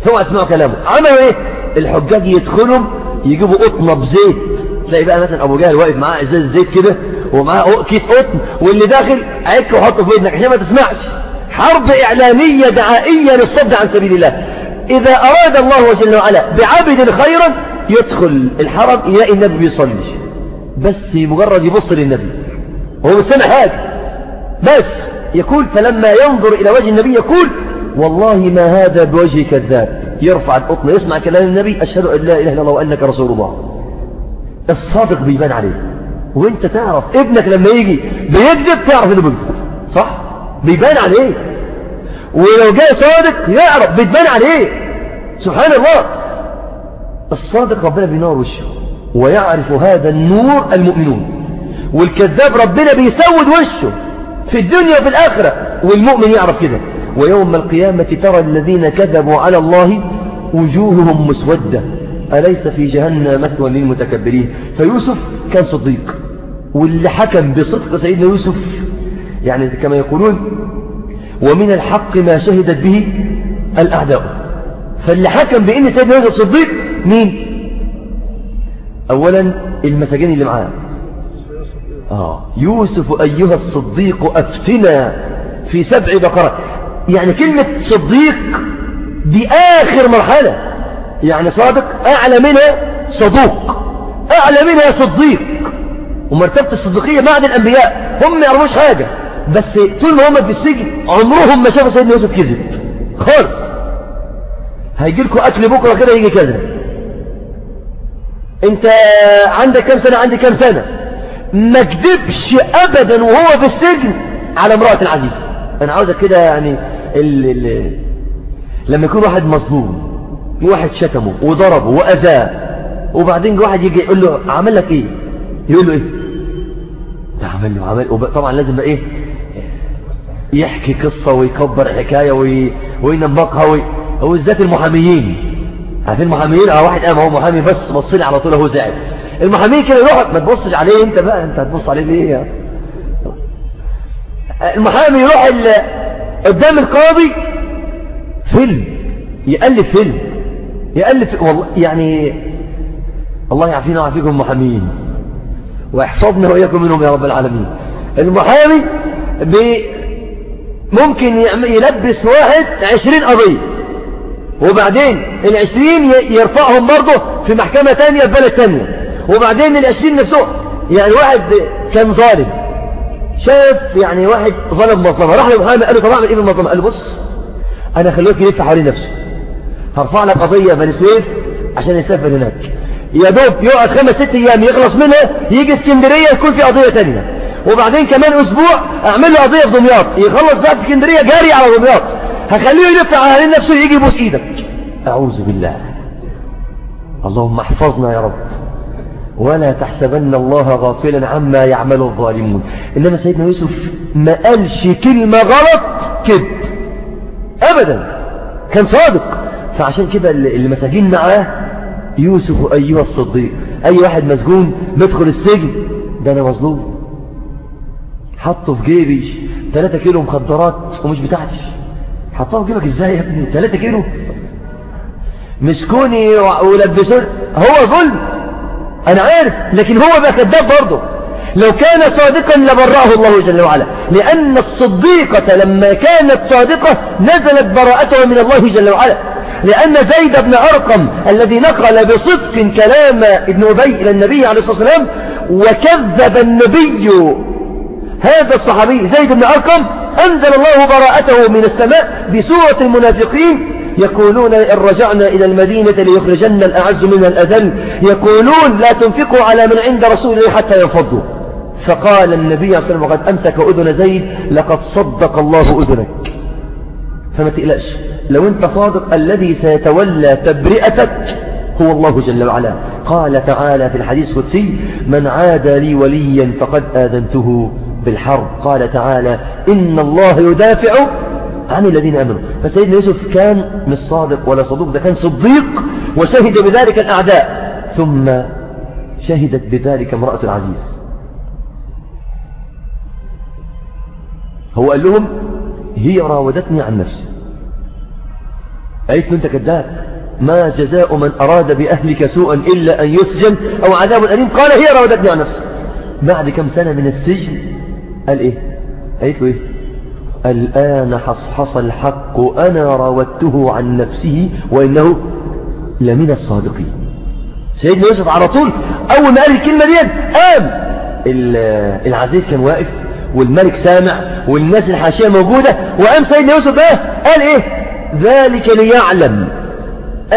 فهو اسمعوا كلامه. عملوا إيه؟ الحجاج يدخلوا يجيبوا قطنة بزيت. تلاقي بقى مثلا أبو جهل واقف معاه إزاز زيت كده ومعاه كيس قطن واللي داخل عك وحطه في ودنك عشان ما تسمعش. حرب إعلامية دعائية للصد عن سبيل الله. إذا أراد الله جل وعلا بعبد خيرا يدخل الحرم يلاقي النبي بيصلي بس مجرد يبص للنبي. وهو مش سامع حاجة. بس يقول فلما ينظر إلى وجه النبي يقول والله ما هذا بوجه كذاب يرفع القطن يسمع كلام النبي أشهد أن لا إله إلا الله وأنك رسول الله. الصادق بيبان عليه. وانت تعرف ابنك لما يجي بيكذب تعرف انه بيكذب صح؟ بيبان عليه. ولو جاء صادق يعرف بيبان عليه. سبحان الله. الصادق ربنا بينور وشه ويعرف هذا النور المؤمنون. والكذاب ربنا بيسود وشه في الدنيا وفي الآخرة والمؤمن يعرف كده. ويوم القيامة ترى الذين كذبوا على الله وجوههم مسودة. أليس في جهنم مثوى للمتكبرين؟ فيوسف كان صديق واللي حكم بصدق سيدنا يوسف يعني كما يقولون ومن الحق ما شهدت به الأعداء. فاللي حكم بأن سيدنا يوسف صديق مين؟ أولا المساجين اللي معاه. آه يوسف أيها الصديق أفتنا في سبع بقرات. يعني كلمة صديق دي آخر مرحلة. يعني صادق؟ أعلى منها صدوق. أعلى منها صديق. ومرتبة الصديقية بعد الأنبياء هم ما يعرفوش حاجة. بس طول ما هم في السجن عمرهم ما شافوا سيدنا يوسف كذب. خالص. هيجي لكم أكل بكرة كده يجي كذا أنت عندك كم سنة؟ عندي كم سنة. ما كذبش ابدا وهو في السجن على امرأة العزيز. أنا عاوزك كده يعني ال ال لما يكون واحد مظلوم واحد شتمه وضربه وأذاه. وبعدين واحد يجي يقول له عمل لك إيه؟ يقول له إيه؟ ده عمل له عمل طبعا لازم إيه؟ يحكي قصة ويكبر حكاية وي... وينبقها وي... هو ذات المحاميين. عارفين المحاميين؟ آه واحد قام هو محامي بس بص لي على طول هو زعل. المحامين كده يروح ما تبصش عليه أنت بقى أنت هتبص عليه ليه يا؟ المحامي يروح قدام القاضي فيلم يألف فيلم. يألف والله يعني الله يعافينا ويعافيكم المحامين ويحفظنا وإياكم منهم يا رب العالمين. المحامي ممكن يلبس واحد عشرين قضية. وبعدين العشرين يرفعهم برضه في محكمة تانية في بلد تانية. وبعدين العشرين نفسه يعني واحد كان ظالم. شاف يعني واحد ظلم مظلمة. راح لمحامي قال له طب اعمل إيه بالمظلمة قال له بص أنا خلوك يلف حوالين نفسه. هرفع لك قضية بني سويف عشان يسافر هناك. يا دوب يقعد خمس ست أيام يخلص منها يجي اسكندرية يكون في قضية تانية. وبعدين كمان أسبوع أعمل له قضية في دمياط. يخلص بقى في اسكندرية جاري على دمياط. هخليه يلف حوالين نفسه يجي يبوس إيدك. أعوذ بالله. اللهم احفظنا يا رب. ولا تحسبن الله غافلا عما يعمل الظالمون. إنما سيدنا يوسف ما قالش كلمة غلط كذب. أبدا. كان صادق. فعشان كده اللي مساجين معاه يوسف أيها الصديق. أي واحد مسجون بدخل السجن ده أنا مظلوم. حطه في جيبي 3 كيلو مخدرات ومش بتاعتي. حطه في جيبك إزاي يا ابني؟ 3 كيلو. مسكوني ولبسوني. هو ظلم. أنا عارف لكن هو بقى كذاب برضه. لو كان صادقا لبرأه الله جل وعلا. لأن الصديقة لما كانت صادقة نزلت براءته من الله جل وعلا. لأن زيد بن أرقم الذي نقل بصدق كلام ابن أبي إلى النبي عليه الصلاة والسلام وكذب النبي. هذا الصحابي زيد بن أرقم أنزل الله براءته من السماء بسورة المنافقين يقولون إن رجعنا إلى المدينة ليخرجن الأعز منها الأذل. يقولون لا تنفقوا على من عند رسول الله حتى ينفضوا فقال النبي صلى الله عليه وسلم وقد أمسك أذن زيد لقد صدق الله أذنك. فما تقلقش. لو أنت صادق الذي سيتولى تبرئتك هو الله جل وعلا. قال تعالى في الحديث القدسي من عاد لي وليا فقد آذنته بالحرب قال تعالى إن الله يدافع عن الذين أمنوا فسيدنا يوسف كان مش صادق ولا صدوق ده كان صديق وشهد بذلك الأعداء. ثم شهدت بذلك امرأة العزيز. هو قال لهم هي راودتني عن نفسي. قالت له انت كذاب؟ ما جزاء من أراد بأهلك سوءا إلا أن يسجن أو عذاب أليم؟ قال هي راودتني عن نفسي. بعد كم سنة من السجن؟ قال إيه؟ قالت له إيه؟ الآن حصحص الحق أنا راودته عن نفسه وإنه لمن الصادقين. سيدنا يوسف على طول أول ما قال الكلمة دي قام. العزيز كان واقف والملك سامع والناس الحاشية موجودة وقام سيدنا يوسف إيه؟ قال إيه؟ ذلك ليعلم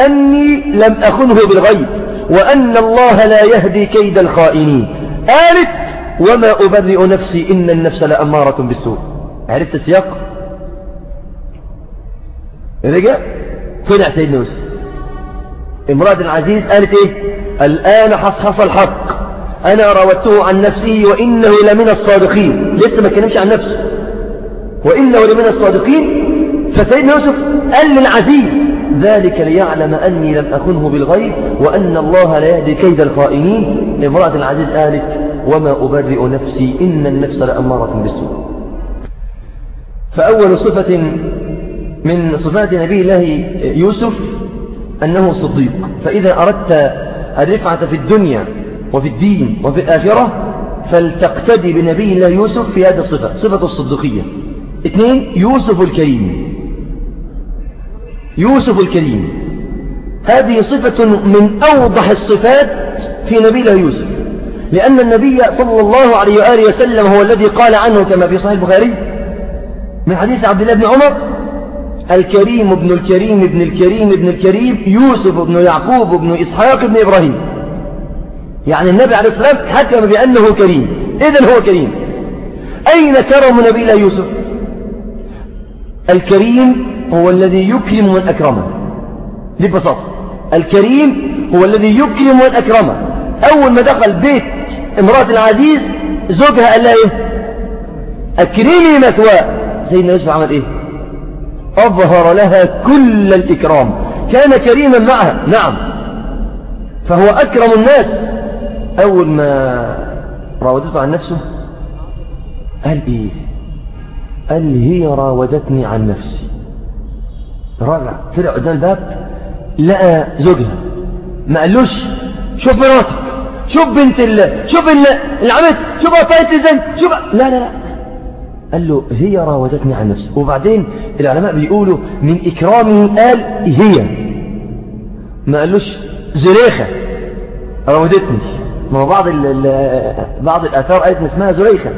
أني لم أخنه بالغيب وأن الله لا يهدي كيد الخائنين. قالت وما أبرئ نفسي إن النفس لأمارة بالسوء. عرفت السياق؟ رجع؟ طلع سيدنا يوسف. امرأة العزيز قالت إيه؟ الآن حصحص الحق. أنا راودته عن نفسه وإنه لمن الصادقين. لسه ما كلمش عن نفسه. وإنه لمن الصادقين. فسيدنا يوسف قال للعزيز ذلك ليعلم أني لم أخنه بالغيب وأن الله لا يهدي كيد الخائنين. امرأة العزيز قالت وما أبرئ نفسي إن النفس لأمارة بالسوء. فأول صفة من صفات نبي الله يوسف أنه صديق. فإذا أردت الرفعة في الدنيا وفي الدين وفي الآخرة فلتقتدي بنبي الله يوسف في هذه الصفة صفة الصدقية. اثنين يوسف الكريم. يوسف الكريم. هذه صفة من أوضح الصفات في نبي الله يوسف. لأن النبي صلى الله عليه وآله وسلم هو الذي قال عنه كما في صحيح البخاري من حديث عبد الله بن عمر الكريم ابن الكريم ابن الكريم ابن الكريم يوسف ابن يعقوب ابن إسحاق ابن إبراهيم. يعني النبي عليه الصلاة والسلام حكم بأنه كريم. إذن هو كريم. أين كرم نبي الله يوسف؟ الكريم هو الذي يكرم من أكرمه. ببساطة. الكريم هو الذي يكرم من أكرمه. أول ما دخل بيت امرأة العزيز زوجها قال لها إيه؟ أكرمي مثواه سيدنا يوسف عمل إيه؟ أظهر لها كل الإكرام. كان كريما معها. نعم. فهو أكرم الناس. أول ما راودته عن نفسه قال إيه؟ قال هي راودتني عن نفسي. راجع طلع قدام الباب لقى زوجها. ما قالوش شوف مراتك شوف بنت الله شوف اللي عملت شوف قطعت إزاي شوف. لا لا لا. قال له هي راودتني عن نفسي. وبعدين العلماء بيقولوا من إكرامه قال هي. ما قالوش زليخة راودتني. ما هو بعض بعض الآثار قالت اسمها زليخة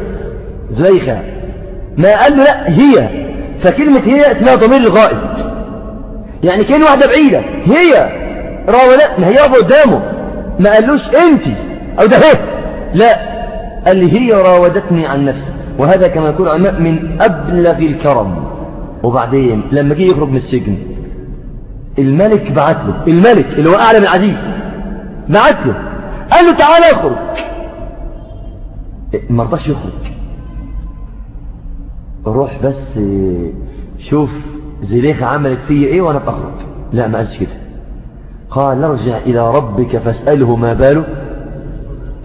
زليخة ما قال له لا هي. فكلمة هي اسمها ضمير الغائب. يعني كأن واحدة بعيدة. هي. راودت ما هي قدامه. ما قالوش انت أو ده هي لا. قال لي هي راودتني عن نفسي. وهذا كما يقول العلماء من أبلغ الكرم. وبعدين لما جه يخرج من السجن الملك بعت له. الملك اللي هو أعلى من العزيز. بعت له. قال له تعالى اخرج. ما رضاش يخرج. روح بس شوف زليخة عملت فيه إيه وأنا بخرج. لا ما قالش كده. قال ارجع إلى ربك فاسأله ما باله.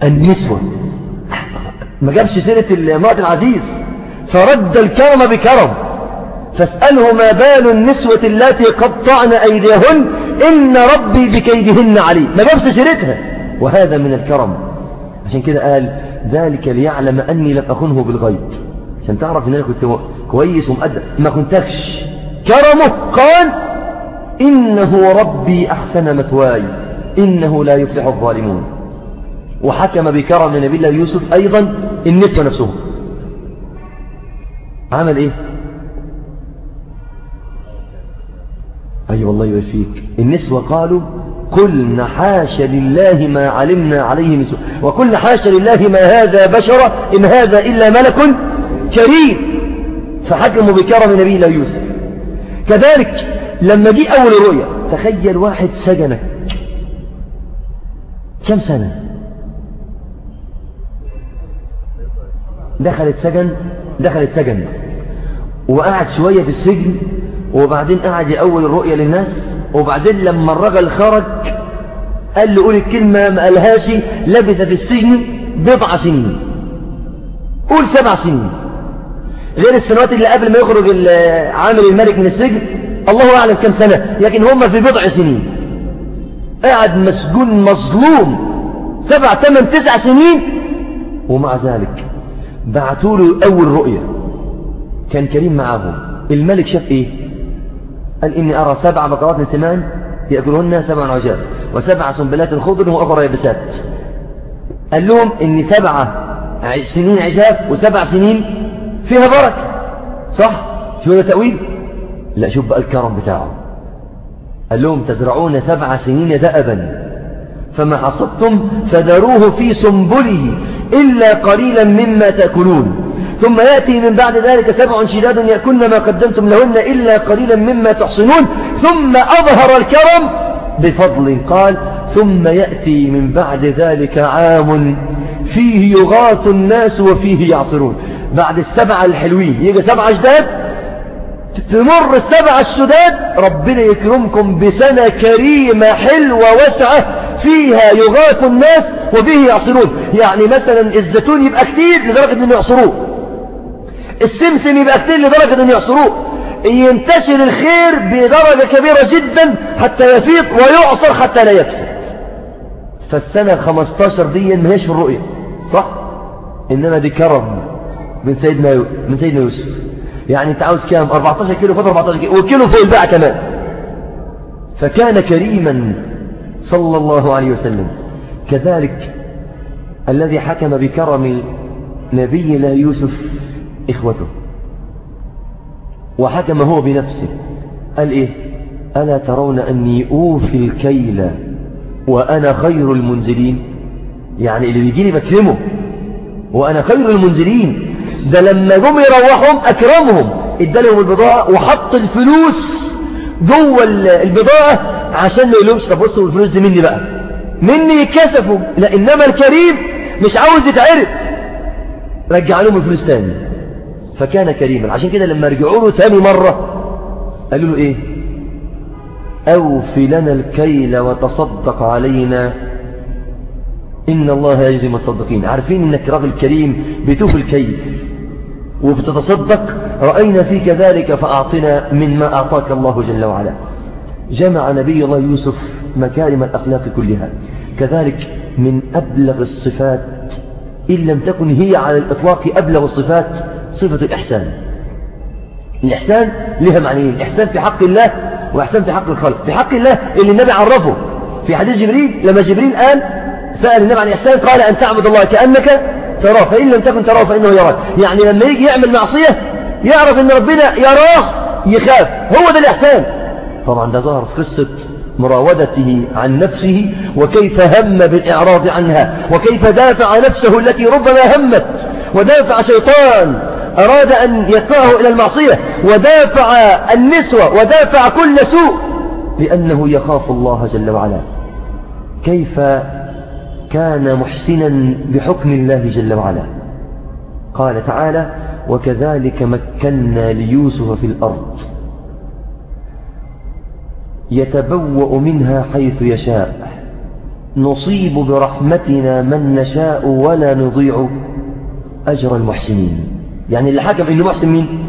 النسوة. ما جابش سيرة المرأة العزيز. فرد الكرم بكرم. فاسأله ما بال النسوة التي قطعن أيديهن. إن ربي بكيدهن علي ما جابش سيرتها. وهذا من الكرم. عشان كده قال ذلك ليعلم أني لم أخنه بالغيب. عشان تعرف أن أنا كنت كويس ومؤدب. ما كنتكش. كرمه قال إنه ربي أحسن مثواي. إنه لا يفلح الظالمون. وحكم بكرم نبي الله يوسف أيضا النسوة نفسهم. عمل إيه؟ أي أيوة والله يوفيك. النسوة قالوا قلنا حاش لله ما علمنا عليه من سوء. وقلنا حاش لله ما هذا بشر إن هذا إلا ملك كريم فحكموا بكرم نبي الله يوسف. كذلك لما جي أول رؤية تخيل واحد سجنك كم سنة؟ دخلت سجن دخلت سجن. وقعد شوية في السجن وبعدين قعد يأول الرؤية للناس. وبعدين لما الرجل خرج قال له قول الكلمة ما قالهاش لبث في السجن بضع سنين. قول سبع سنين. غير السنوات اللي قبل ما يخرج عامل الملك من السجن الله أعلم كم سنة لكن هم في بضع سنين. قاعد مسجون مظلوم. سبع ثمان تسع سنين. ومع ذلك بعثوا له أول رؤية. كان كريم معهم الملك شاف إيه؟ قال إني أرى سبع بقرات سمان يأكلهن سبع عجاب وسبع سنبلات خضر وأخرى يبسات قال لهم إن سبع سنين عجاف وسبع سنين فيها بركة. صح؟ شو هذا تأويل لا شوف بقى الكرم بتاعه. قال لهم تزرعون سبع سنين دأبا فما حصدتم فذروه في سنبله إلا قليلا مما تأكلون. ثم يأتي من بعد ذلك سبع شداد يأكلن ما قدمتم لهن إلا قليلا مما تحصنون. ثم أظهر الكرم بفضل قال ثم يأتي من بعد ذلك عام فيه يغاث الناس وفيه يعصرون. بعد السبع الحلوين يجي سبع جداد تمر السبع السداد ربنا يكرمكم بسنة كريمة حلوة واسعة فيها يغاث الناس وفيه يعصرون. يعني مثلا الزيتون يبقى كتير لدرجة إنه يعصروه. السمسم يبقى كتير لدرجة انه يعصروه ينتشر الخير بدرجة كبيرة جدا حتى يفيض ويعصر حتى لا يفسد. فالسنة 15 دي ما هيش في الرؤية صح؟ إنما دي كرم من سيدنا من سيدنا يوسف. يعني أنت عاوز كام؟ 14 كيلو فوق 14 كيلو وكيلو فوق الباع كمان. فكان كريما صلى الله عليه وسلم. كذلك الذي حكم بكرم نبي الله يوسف إخوته. وحكم هو بنفسه. قال إيه؟ ألا ترون أني أوفي الكيل وأنا خير المنزلين؟ يعني اللي بيجيني بكرمه. وأنا خير المنزلين. ده لما جم يروحهم أكرمهم. ادالهم البضاعة وحط الفلوس جوه البضاعة عشان ما يقولهمش طب بصوا الفلوس دي مني بقى. مني يكسفوا لا إنما الكريم مش عاوز يتعرف. رجع لهم الفلوس تاني. فكان كريما. عشان كده لما رجعوا له تاني مرة قالوا له إيه؟ أوفي لنا الكيل وتصدق علينا. إن الله يجزي المتصدقين. عارفين إنك راجل كريم بتوفي الكيل وبتتصدق؟ رأينا فيك ذلك فأعطنا مما أعطاك الله جل وعلا. جمع نبي الله يوسف مكارم الأخلاق كلها. كذلك من أبلغ الصفات. إن لم تكن هي على الإطلاق أبلغ الصفات صفة الإحسان. الإحسان لها معنيين. الإحسان في حق الله وإحسان في حق الخلق. في حق الله اللي النبي عرفه. في حديث جبريل لما جبريل قال سأل النبي عن الإحسان قال أن تعبد الله كأنك تراه فإن لم تكن تراه فإنه يراك. يعني لما يجي يعمل معصية يعرف أن ربنا يراه يخاف. هو ده الإحسان. طبعا ده ظهر في قصة مراودته عن نفسه وكيف هم بالإعراض عنها وكيف دافع نفسه التي ربما همت ودافع شيطان أراد أن يدفعه إلى المعصية ودافع النسوة ودافع كل سوء لأنه يخاف الله جل وعلا. كيف كان محسنا بحكم الله جل وعلا؟ قال تعالى وكذلك مكنا ليوسف في الأرض. يتبوأ منها حيث يشاء. نصيب برحمتنا من نشاء ولا نضيع أجر المحسنين. يعني اللي حكم إنه محسن مين؟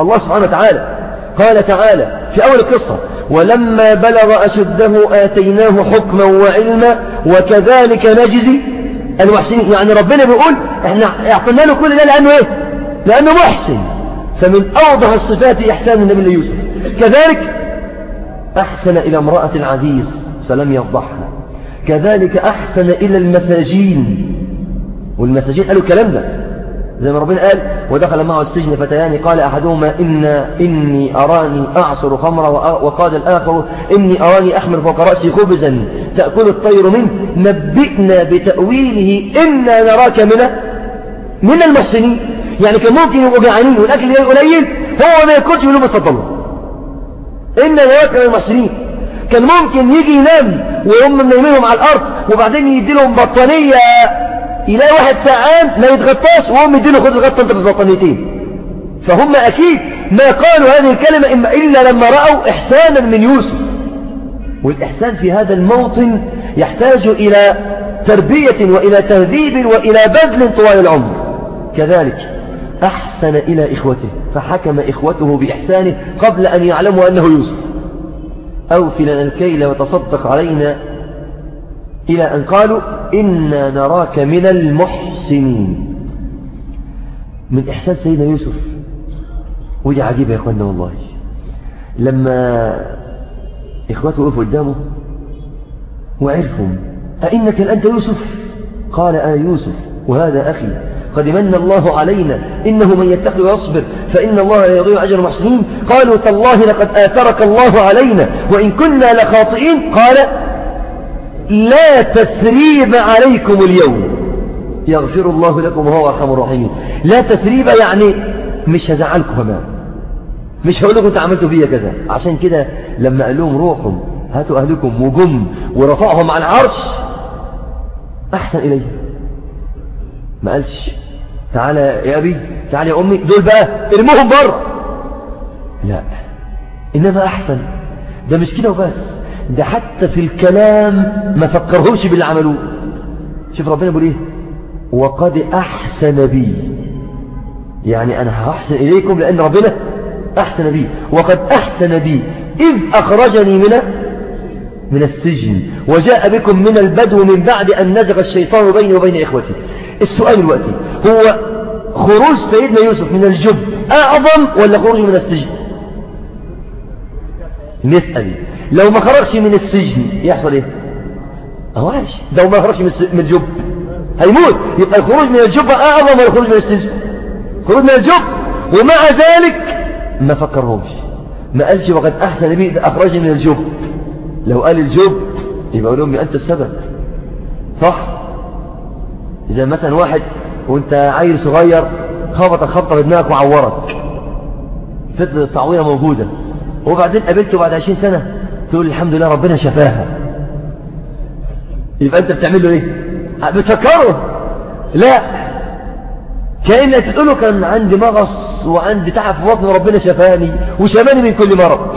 الله سبحانه وتعالى. قال تعالى في أول القصة ولما بلغ أشده آتيناه حكما وعلما وكذلك نجزي المحسنين. يعني ربنا بيقول إحنا أعطينا له كل ده لأنه إيه؟ لأنه محسن. فمن أوضح الصفات إحسان النبي ليوسف. كذلك أحسن إلى امرأة العزيز فلم يفضحها. كذلك أحسن إلى المساجين. والمساجين قالوا الكلام ده. زي ما ربنا قال ودخل معه السجن فتيان قال أحدهما إن إني أراني أعصر خمرا وقال الآخر إني أراني أحمل فوق رأسي خبزا تأكل الطير منه. نبئنا بتأويله إنا نراك من من المحسنين. يعني كان ممكن يبقوا جعانين والأكل قليل هو ما يأكلش منهم اتفضلوا إنا نراك من المحسنين. كان ممكن يجي ينام وهم منيمينهم على الأرض وبعدين يدي لهم بطانية يلاقي واحد سعان ما يتغطاش وهم يديله خد الغطا أنت بالبطانيتين. فهم أكيد ما قالوا هذه الكلمة إما إلا لما رأوا إحسانا من يوسف. والإحسان في هذا الموطن يحتاج إلى تربية وإلى تهذيب وإلى بذل طوال العمر. كذلك أحسن إلى إخوته فحكم إخوته بإحسانه قبل أن يعلموا أنه يوسف. أوفي لنا الكيل وتصدق علينا إلى أن قالوا إنا نراك من المحسنين. من إحسان سيدنا يوسف. ودي عجيبة يا أخوانا والله. لما إخواته وقفوا قدامه وعرفوا أئنك أنت يوسف؟ قال أنا يوسف وهذا أخي. قد من الله علينا إنه من يتقي ويصبر فإن الله لا يضيع أجر المحسنين. قالوا تالله لقد آثرك الله علينا وإن كنا لخاطئين. قال لا تثريب عليكم اليوم. يغفر الله لكم وهو أرحم الراحمين. لا تثريب يعني مش هزعلكم كمان مش هقول لكم انت عملتوا فيا كذا. عشان كده لما قال لهم روحوا هاتوا أهلكم وجم ورفعهم على العرش أحسن إليه ما قالش تعالى يا أبي تعالى يا أمي دول بقى ارموهم بره. لا إنما أحسن. ده مش كده وبس. ده حتى في الكلام ما فكرهمش باللي عملوه. شوف ربنا بيقول إيه؟ وقد أحسن بي. يعني أنا هحسن إليكم لأن ربنا أحسن بي. وقد أحسن بي. إذ أخرجني من من السجن وجاء بكم من البدو من بعد أن نزغ الشيطان بيني وبين إخوتي. السؤال الوقتي هو خروج سيدنا يوسف من الجب أعظم ولا خروج من السجن؟ نسأل لو ما خرجش من السجن يحصل إيه؟ اهو عايش لو ما خرجش من الجب. هيموت. يبقى الخروج من الجب أعظم من الخروج من السجن. خروج من الجب. ومع ذلك ما فكرهمش ما قالش وقد أحسن بي أخرجني من الجب. لو قال الجب يبقى أقول لهم انت السبب. صح؟ إذا مثلا واحد وأنت عيل صغير خبط خبطه في دماغك وعورك. فتره التعويرة موجودة. وبعدين قابلته بعد 20 سنة. تقول الحمد لله ربنا شفاها. يبقى أنت بتعمل له إيه؟ بتفكره. لا. كأنك تقول له كان عندي مغص وعندي تعب في بطني وربنا شفاني وشفاني من كل مرض.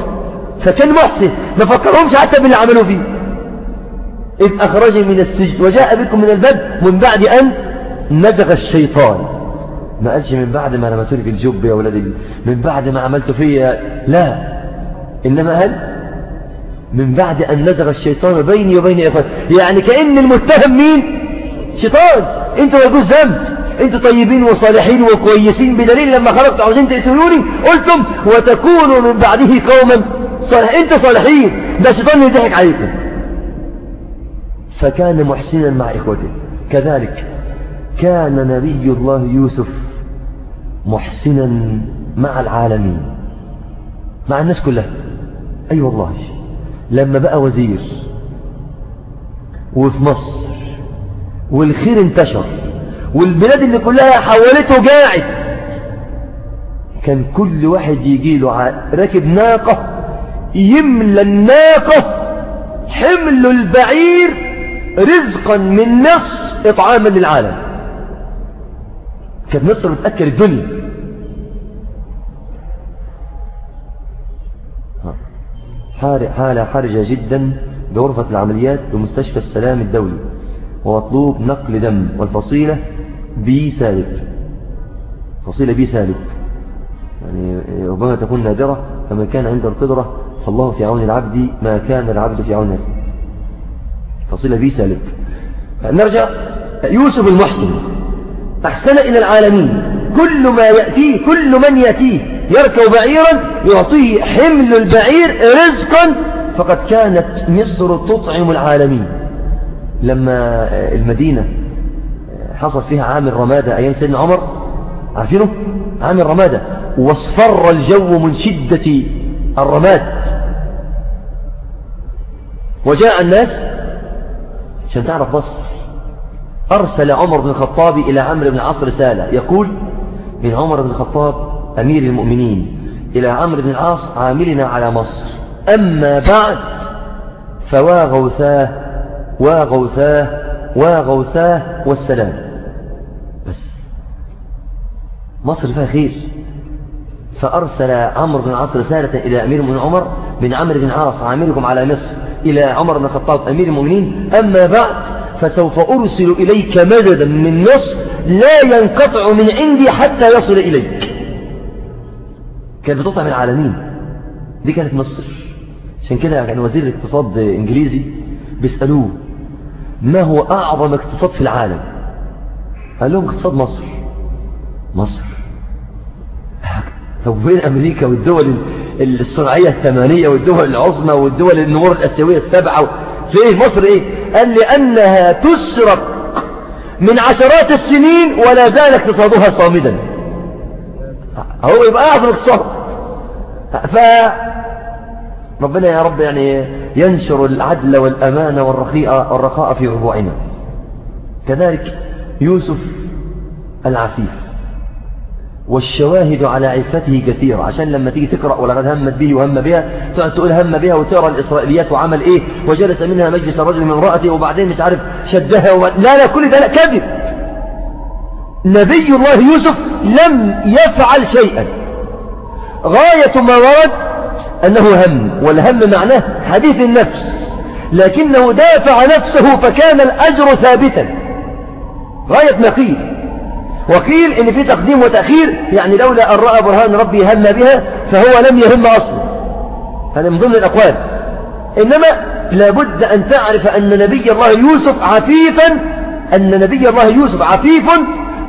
فكان محسن. ما فكرهمش حتى باللي عملوا فيه. إذ أخرجني من السجن وجاء بكم من البد من بعد أن نزغ الشيطان. ما قالش من بعد ما رمتوني في الجب يا ولدي من بعد ما عملت فيا. لا. إنما قال من بعد أن نزغ الشيطان بيني وبين إخوتي يعني كأن المتهم مين؟ شيطان. أنت ما يجوز ذنب. أنتوا طيبين وصالحين وكويسين بدليل لما خرجتوا عاوزين تقتلوني. قلتم وتكونوا من بعده قوما صالح. أنتوا صالحين. ده الشيطان يضحك عليكم. فكان محسنا مع إخوته. كذلك كان نبي الله يوسف محسنا مع العالمين. مع الناس كلها. أي أيوة والله. لما بقى وزير وفي مصر والخير انتشر والبلاد اللي كلها حولته قاعد كان كل واحد يجي له راكب ناقة يملى الناقة حمل البعير رزقا من مصر إطعاما للعالم. كانت مصر بتأكل الدنيا. حالة حرجة جدا بغرفة العمليات بمستشفى السلام الدولي ومطلوب نقل دم والفصيلة بي سالب فصيلة بي سالب يعني ربما تكون نادرة فما كان عند القدرة فالله في عون العبد ما كان العبد في عون فصيلة بي سالب نرجع يوسف المحسن. أحسن إلى العالمين. كل ما يأتيه كل من يأتيه يركب بعيرا يعطيه حمل البعير رزقا فقد كانت مصر تطعم العالمين. لما المدينة حصل فيها عام الرمادة أيام سيدنا عمر عارفينه؟ عام الرمادة. واصفر الجو من شدة الرماد. وجاء الناس عشان تعرف بصر أرسل عمر بن الخطاب إلى عمرو بن العاص رسالة. يقول من عمر بن الخطاب أمير المؤمنين إلى عمرو بن العاص عاملنا على مصر. أما بعد فوا غوثاه وغوثاه وغوثاه والسلام. بس. مصر فيها خير. فأرسل عمرو بن العاص رسالة إلى أمير من عمر بن عمرو بن العاص عاملكم على مصر إلى عمر بن الخطاب أمير المؤمنين. أما بعد فسوف أرسل إليك مددا من مصر لا ينقطع من عندي حتى يصل إليك. كانت بتطعم العالمين. دي كانت مصر. عشان كده كان وزير الاقتصاد إنجليزي بيسألوه ما هو أعظم اقتصاد في العالم؟ قال لهم اقتصاد مصر. مصر. طب وين أمريكا والدول الصناعية الثمانية والدول العظمى والدول النمور الأسيوية السبعة في إيه مصر إيه؟ قال لأنها تسرق من عشرات السنين ولا زال اقتصادها صامدا. هو يبقى أعظم اقتصاد ف ربنا يا رب يعني ينشر العدل والأمان والرخاء في ربوعنا كذلك يوسف العفيف. والشواهد على عفته كثيرة. عشان لما تيجي تقرأ ولقد همت به وهم بها تقعد تقول هم بها وتقرأ الإسرائيليات وعمل إيه وجلس منها مجلس الرجل من امرأته وبعدين مش عارف شدها وما... لا لا كل ده لا كذب. نبي الله يوسف لم يفعل شيئا. غاية ما ورد أنه هم والهم معناه حديث النفس. لكنه دافع نفسه فكان الأجر ثابتا. غاية ما قيل. وقيل إن في تقديم وتأخير يعني لولا أن رأى برهان ربي هم بها فهو لم يهم أصلا. هذا من ضمن الأقوال. إنما لابد أن تعرف أن نبي الله يوسف عفيفا أن نبي الله يوسف عفيف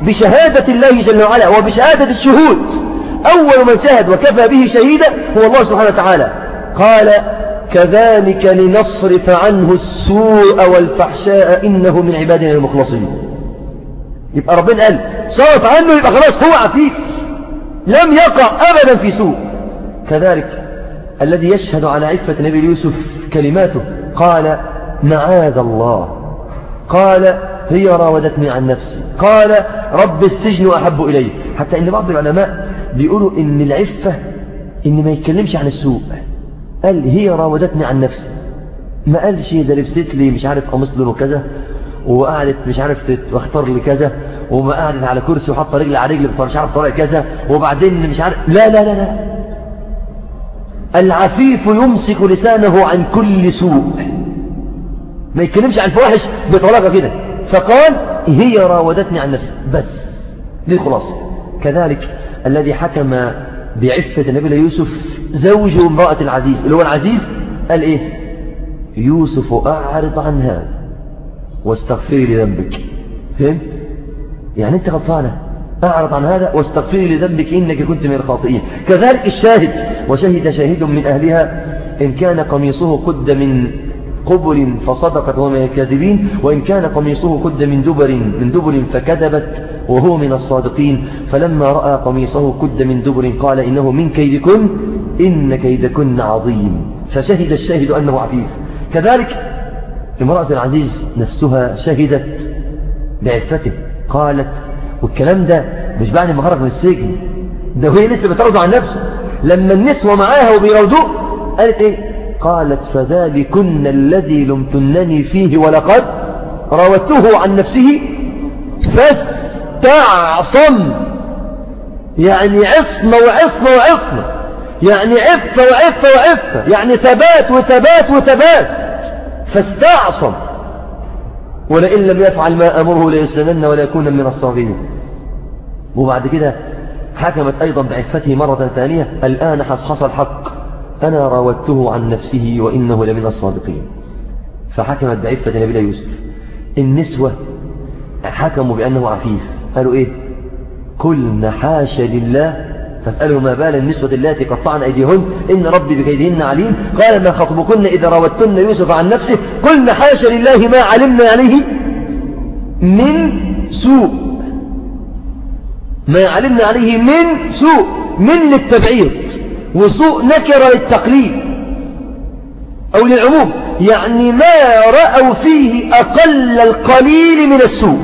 بشهادة الله جل وعلا وبشهادة الشهود. أول من شهد وكفى به شهيدا هو الله سبحانه وتعالى. قال كذلك لنصرف عنه السوء والفحشاء إنه من عبادنا المخلصين. يبقى ربنا قال صرف عنه يبقى خلاص هو عفيف. لم يقع أبدا في سوء. كذلك الذي يشهد على عفة نبي يوسف كلماته قال معاذ الله. قال هي راودتني عن نفسي. قال رب السجن أحب إلي. حتى إن بعض العلماء بيقولوا إن العفة إن ما يتكلمش عن السوء. قال هي راودتني عن نفسي. ما قالش ده لبست لي مش عارف قميص لونه كذا وقعدت مش عارف واختار لي كذا. وما قعدت على كرسي وحط رجل على رجل مش عارف طريق كذا؟ وبعدين مش عارف لا لا لا لا. العفيف يمسك لسانه عن كل سوء. ما يتكلمش عن الفواحش بطلاقة كده. فقال هي راودتني عن نفسي. بس دي الخلاصة كذلك الذي حكم بعفة نبي يوسف زوج امرأة العزيز. اللي هو العزيز قال إيه؟ يوسف أعرض عن هذا واستغفري لذنبك. فهمت؟ يعني أنت غلطانة أعرض عن هذا واستغفري لذنبك إنك كنت من الخاطئين. كذلك الشاهد وشهد شاهد من أهلها إن كان قميصه قد من قبل فصدقت وهو من الكاذبين وإن كان قميصه قد من دبر من دبر فكذبت وهو من الصادقين. فلما رأى قميصه قد من دبر قال إنه من كيدكن إن كيدكن عظيم. فشهد الشاهد أنه عفيف. كذلك امرأة العزيز نفسها شهدت بعفته. قالت والكلام ده مش بعد ما خرج من السجن. ده وهي لسه بتراودوا عن نفسه. لما النسوة معاها وبيراودوه قالت إيه؟ قالت فذلكن الذي لمتنني فيه ولقد راودته عن نفسه. فاستعصم. يعني عصمة وعصمة وعصمة. يعني عفة وعفة وعفة. يعني ثبات وثبات وثبات. فاستعصم. ولئن لم يفعل ما أمره ليسلنن ولا يكون من الصاغرين. وبعد كده حكمت أيضا بعفته مرة ثانية الآن حصحص الحق. أنا راودته عن نفسه وإنه لمن الصادقين. فحكمت بعفة نبيل يوسف. النسوة حكموا بأنه عفيف. قالوا إيه؟ كل حاش لله فاسألوا ما بال النسوة التي قطعن أيديهن. إن ربي بكيدهن عليم. قال ما خطبكن إذا راودتن يوسف عن نفسه؟ قلنا حاش لله ما علمنا عليه من سوء. ما علمنا عليه من سوء. من للتبعيض. وسوء نكر للتقليد. أو للعموم. يعني ما رأوا فيه أقل القليل من السوء.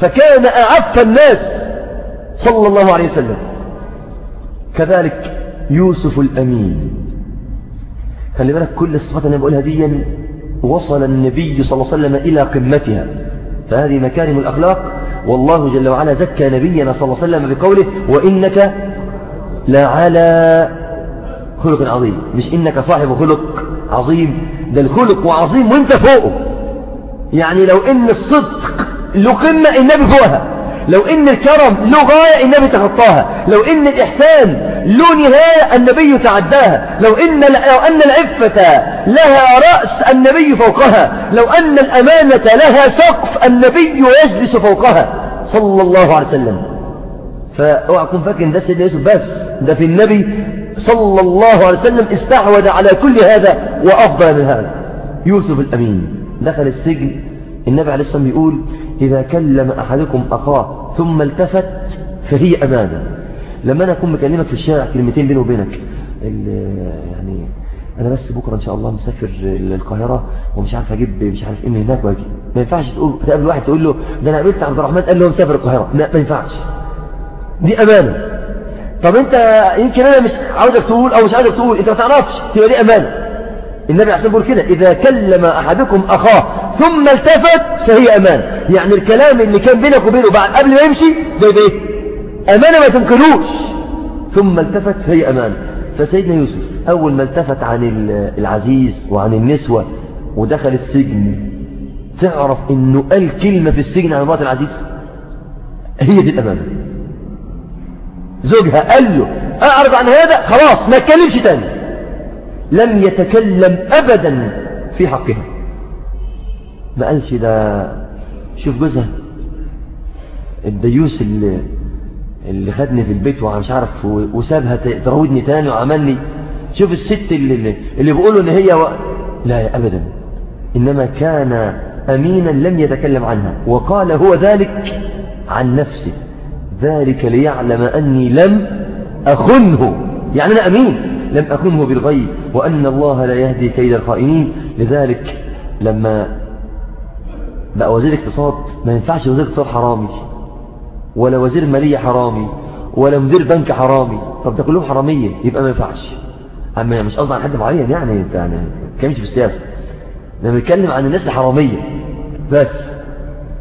فكان أعف الناس. صلى الله عليه وسلم. كذلك يوسف الأمين. خلي بالك كل الصفات اللي بقولها دي وصل النبي صلى الله عليه وسلم إلى قمتها. فهذه مكارم الأخلاق. والله جل وعلا زكى نبينا صلى الله عليه وسلم بقوله وإنك لعلى خلق عظيم. مش إنك صاحب خلق عظيم. ده الخلق وعظيم وانت فوقه. يعني لو إن الصدق له قمة النبي فوقها. لو إن الكرم له غاية النبي تخطاها لو إن الإحسان له نهاية النبي تعداها. لو إن لو أن العفة لها رأس النبي فوقها. لو أن الأمانة لها سقف النبي يجلس فوقها. صلى الله عليه وسلم. فأوعى كن فاكر ده سيدنا يوسف بس. ده في النبي صلى الله عليه وسلم استحوذ على كل هذا وأفضل من هذا. يوسف الأمين. دخل السجن. النبي عليه الصلاة والسلام يقول إذا كلم أحدكم أخاه ثم التفت فهي أمانة. لما أنا أكون مكلمك في الشارع كلمتين بيني وبينك يعني أنا بس بكرة إن شاء الله مسافر للقاهرة ومش عارف أجيب مش عارف إيه من هناك وأجي. ما ينفعش تقول تقابل واحد تقول له ده أنا قابلت عبد الرحمن قال له مسافر القاهرة. ما, ما ينفعش. دي أمانة. طب أنت يمكن أنا مش عاوزك تقول أو مش عاوزك تقول أنت ما تعرفش. تبقى دي أمانة. النبي عليه الصلاة كده إذا كلم أحدكم أخاه ثم التفت فهي أمان. يعني الكلام اللي كان بينك وبينه بعد قبل ما يمشي ده إيه؟ أمانة ما تنقلوش ثم التفت فهي أمان. فسيدنا يوسف أول ما التفت عن العزيز وعن النسوة ودخل السجن تعرف إنه قال كلمة في السجن عن مرات العزيز؟ هي دي الأمانة زوجها قال له أعرض عن هذا؟ خلاص ما اتكلمش تاني. لم يتكلم أبدا في حقها. ما قالش ده شوف جوزها الديوس اللي اللي خدني في البيت ومش عارف وسابها تراودني تاني وعملني. شوف الست اللي اللي بيقولوا إن هي و... لا ابدا. إنما كان امينا لم يتكلم عنها وقال هو ذلك عن نفسه. ذلك ليعلم أني لم أخنه. يعني أنا أمين. لم اخنه بالغيب وأن الله لا يهدي كيد الخائنين. لذلك لما بقى وزير اقتصاد ما ينفعش وزير اقتصاد حرامي ولا وزير مالية حرامي ولا مدير بنك حرامي. طب ده كلهم حرامية يبقى ما ينفعش. أما مش قصدي عن حد معين يعني انت يعني كلمش في السياسة. لما بيتكلم عن الناس الحرامية. بس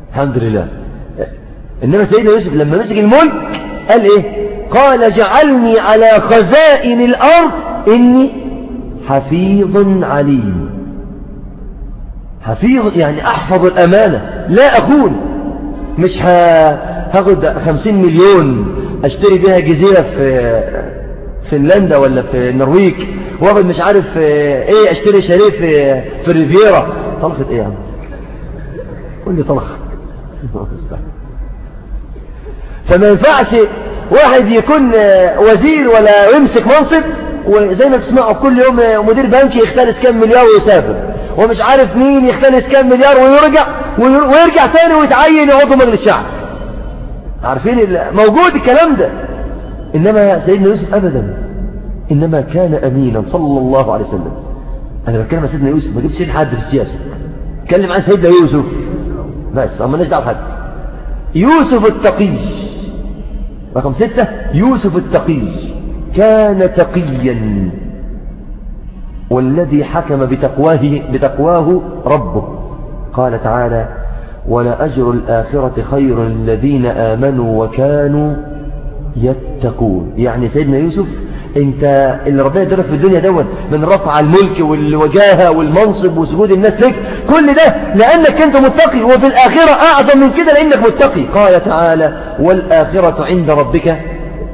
الحمد لله. إنما سيدنا يوسف لما مسك الملك قال إيه؟ قال جعلني على خزائن الأرض إني حفيظ عليم. حفيظ يعني أحفظ الأمانة. لا أخون مش هاخد خمسين مليون أشتري بها جزيرة في فنلندا ولا في النرويج واخد مش عارف إيه أشتري شاليه في في الريفيرا طلخت إيه يا عم؟ قول لي طلخ [laughs] فما ينفعش واحد يكون وزير ولا يمسك منصب وزي ما بتسمعوا كل يوم مدير بنكي يختلس كام مليار ويسافر ومش عارف مين يختلس كام مليار ويرجع ويرجع تاني ويتعين عضو مجلس الشعب. عارفين موجود الكلام ده. إنما سيدنا يوسف أبدا إنما كان أمينا صلى الله عليه وسلم. أنا بتكلم عن سيدنا يوسف ما جبت سيد حد في السياسة. اتكلم عن سيدنا يوسف. بس أما نجد حد؟ يوسف التقي. رقم ستة يوسف التقي كان تقيا. والذي حكم بتقواه, بتقواه ربه. قال تعالى ولأجر الآخرة خير الذين آمنوا وكانوا يتقون. يعني سيدنا يوسف انت اللي ربنا يدرك في الدنيا دون من رفع الملك والوجاهة والمنصب وسجود الناس لك كل ده لأنك أنت متقي وفي الآخرة أعظم من كده لأنك متقي. قال تعالى والآخرة عند ربك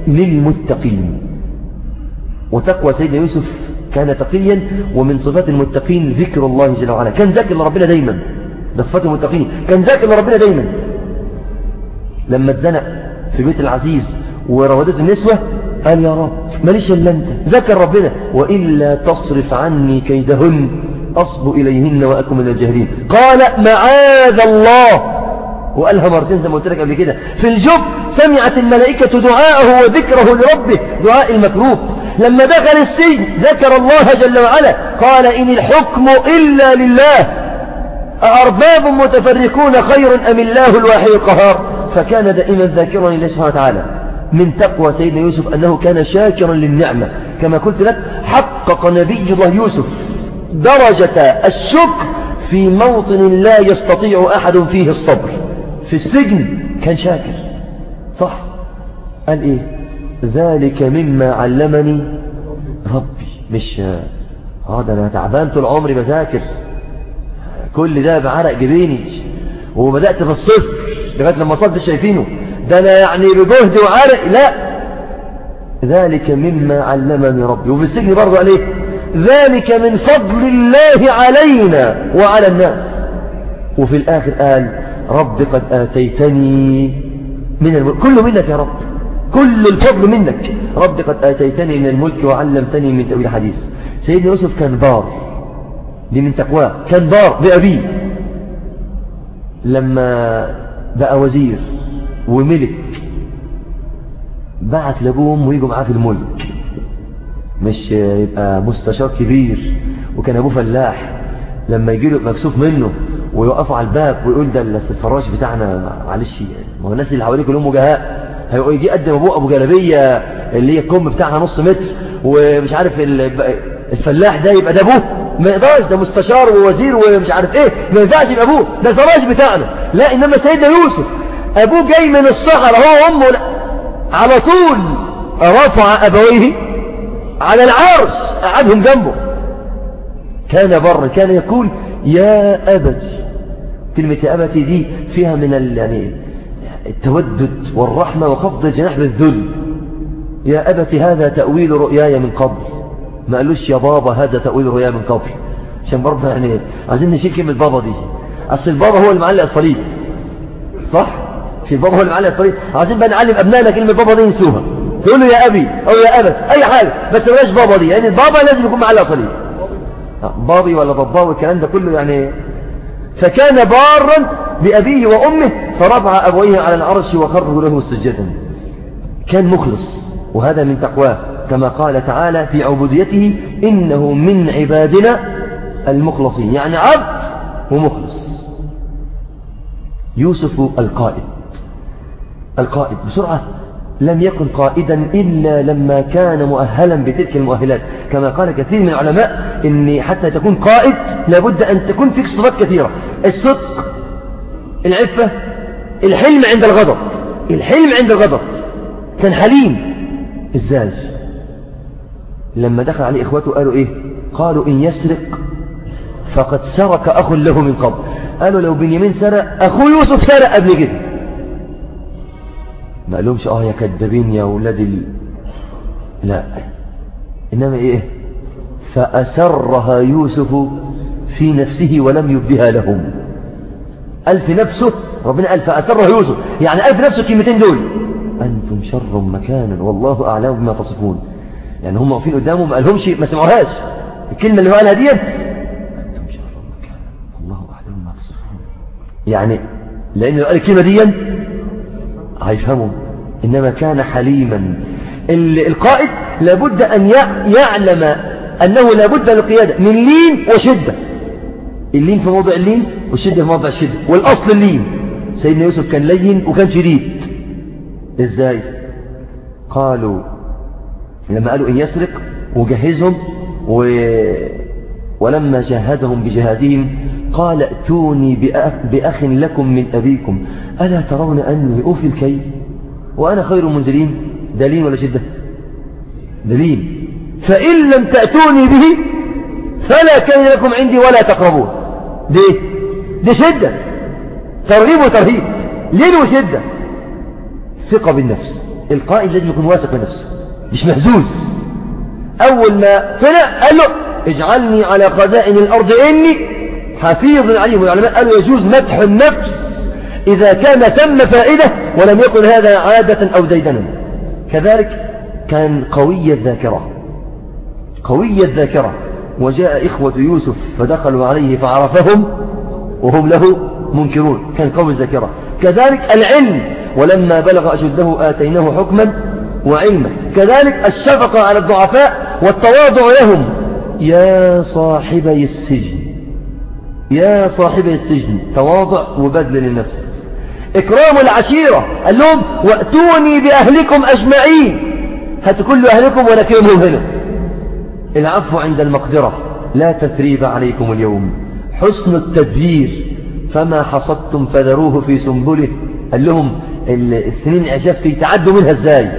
للمتقين. وتقوى سيدنا يوسف كان تقيا ومن صفات المتقين ذكر الله جل وعلا. كان ذاكر لربنا دايما ده صفات المتقين. كان ذاكر لربنا دايما. لما اتزنق في بيت العزيز وراودته النسوة قال يا رب ماليش إلا أنت. ذكر ربنا. وإلا تصرف عني كيدهن. أصب إليهن وأكون من الجاهلين. قال معاذ الله. وقالها مرتين زي ما قلت لك قبل كده. في الجب سمعت الملائكة دعاءه وذكره لربه. دعاء المكروب. لما دخل السجن ذكر الله جل وعلا. قال إن الحكم إلا لله. أأرباب متفرقون خير أم الله الواحد القهار. فكان دائما ذاكرا لله سبحانه وتعالى. من تقوى سيدنا يوسف أنه كان شاكرا للنعمة. كما قلت لك حقق نبي الله يوسف درجة الشكر في موطن لا يستطيع أحد فيه الصبر. في السجن كان شاكر. صح. قال إيه؟ ذلك مما علمني ربي. مش هذا أنا تعبان طول عمري بذاكر. كل ده بعرق جبيني. وبدأت في الصفر لغاية لما صدت شايفينه. ده أنا يعني بجهد وعرق لا. ذلك مما علمني ربي. وفي السجن برضو قال إيه؟ ذلك من فضل الله علينا وعلى الناس. وفي الآخر قال رب قد آتيتني من الملك كله منك يا رب. كل الفضل منك. رب قد آتيتني من الملك وعلمتني من تأويل حديث سيدنا يوسف كان بار دي من تقواه كان بار بأبيه. لما بقى وزير وملك. بعت لأبوهم ويجوا معاه في الملك مش يبقى مستشار كبير وكان أبوه فلاح. لما يجي له مكسوف منه ويوقفوا على الباب ويقول ده الفراش بتاعنا معلش ما هو الناس اللي حواليه كلهم وجهاء. هيقول يجي يقدم أبوه أبو جلابية اللي هي الكم بتاعها نص متر ومش عارف الفلاح ده يبقى ده أبوه. ما يقدرش ده مستشار ووزير ومش عارف إيه. ما ينفعش يبقى أبوه. ده الفراش بتاعنا. لا إنما سيدنا يوسف ابوه جاي من الصحراء هو وأمه. على طول رفع أبويه على العرش قعدهم جنبه. كان بر كان يقول يا أبت. كلمة يا أبت دي فيها من يعني التودد والرحمة وخفض الجناح بالذل يا أبت هذا تأويل رؤياي من قبل. ما قالوش يا بابا هذا تأويل رؤياي من قبل. عشان برضه يعني عايزين نشيل كلمة بابا دي. أصل البابا هو اللي معلق الصليب. صح؟ في البابا هو اللي الصليب عايزين بقى نعلم أبنائنا كلمة بابا دي ينسوها. تقول له يا أبي أو يا أبت أي حاجة بس بلاش بابا دي يعني البابا لازم يكون معلق صليب بابي ولا ضباوي الكلام ده كله يعني. فكان بارا بأبيه وأمه فرفع أبويه على العرش وخرجوا له سجدا. كان مخلص وهذا من تقواه. كما قال تعالى في عبوديته إنه من عبادنا المخلصين. يعني عبد ومخلص. يوسف القائد القائد بسرعة. لم يكن قائدا إلا لما كان مؤهلا بتلك المؤهلات. كما قال كثير من العلماء إن حتى تكون قائد لابد أن تكون فيك صفات كثيرة. الصدق العفة الحلم عند الغضب. الحلم عند الغضب. كان حليم إزاي لما دخل عليه إخوته قالوا إيه؟ قالوا إن يسرق فقد سرق أخ له من قبل. قالوا لو بنيامين سرق أخو يوسف سرق قبل كده ما قالهمش آه يا كذابين يا ولاد ال... لا. إنما إيه؟ فأسرها يوسف في نفسه ولم يبدها لهم. قال في نفسه ربنا قال فأسرها يوسف. يعني قال في نفسه الكلمتين دول. أنتم شر مكانا والله أعلم بما تصفون. يعني هم واقفين قدامه ما قالهمش ما سمعوهاش. الكلمة اللي هو قالها دي أنتم شر مكانا والله أعلم بما تصفون. يعني لأن لو قال الكلمة دي هيفهموا إنما كان حليما. القائد لابد أن يعلم أنه لابد القيادة من لين وشدة. اللين في موضع اللين والشدة في موضع الشدة. والأصل اللين. سيدنا يوسف كان لين وكان شديد. إزاي؟ قالوا لما قالوا إن يسرق وجهزهم و... ولما جهزهم بجهازهم قال ائتوني بأخ لكم من أبيكم. ألا ترون أني أوفي الكيل وأنا خير منزلين دليل ولا شدة؟ دليل. فإن لم تأتوني به فلا كان لكم عندي ولا تقربون. دي دي شدة. ترغيب وترهيب. لين وشدة؟ ثقة بالنفس. القائد لازم يكون واثق بنفسه مش مهزوز. أول ما طلع قال له اجعلني على خزائن الأرض إني حفيظ عليهم والعلماء قالوا يجوز مدح النفس. إذا كان ثم فائدة ولم يكن هذا عادة أو ديدنا كذلك كان قوي الذاكرة. قوي الذاكرة. وجاء إخوة يوسف فدخلوا عليه فعرفهم وهم له منكرون. كان قوي الذاكرة. كذلك العلم. ولما بلغ أشده آتيناه حكما وعلما. كذلك الشفقة على الضعفاء والتواضع لهم. يا صاحبي السجن. يا صاحبي السجن. تواضع وبذل للنفس. إكرام العشيرة. قال لهم وأتوني بأهلكم أجمعين. هاتوا كل أهلكم ونكرمهم هنا. العفو عند المقدرة. لا تثريب عليكم اليوم. حسن التدبير. فما حصدتم فذروه في سنبله. قال لهم السنين عشفتي تعدوا منها إزاي؟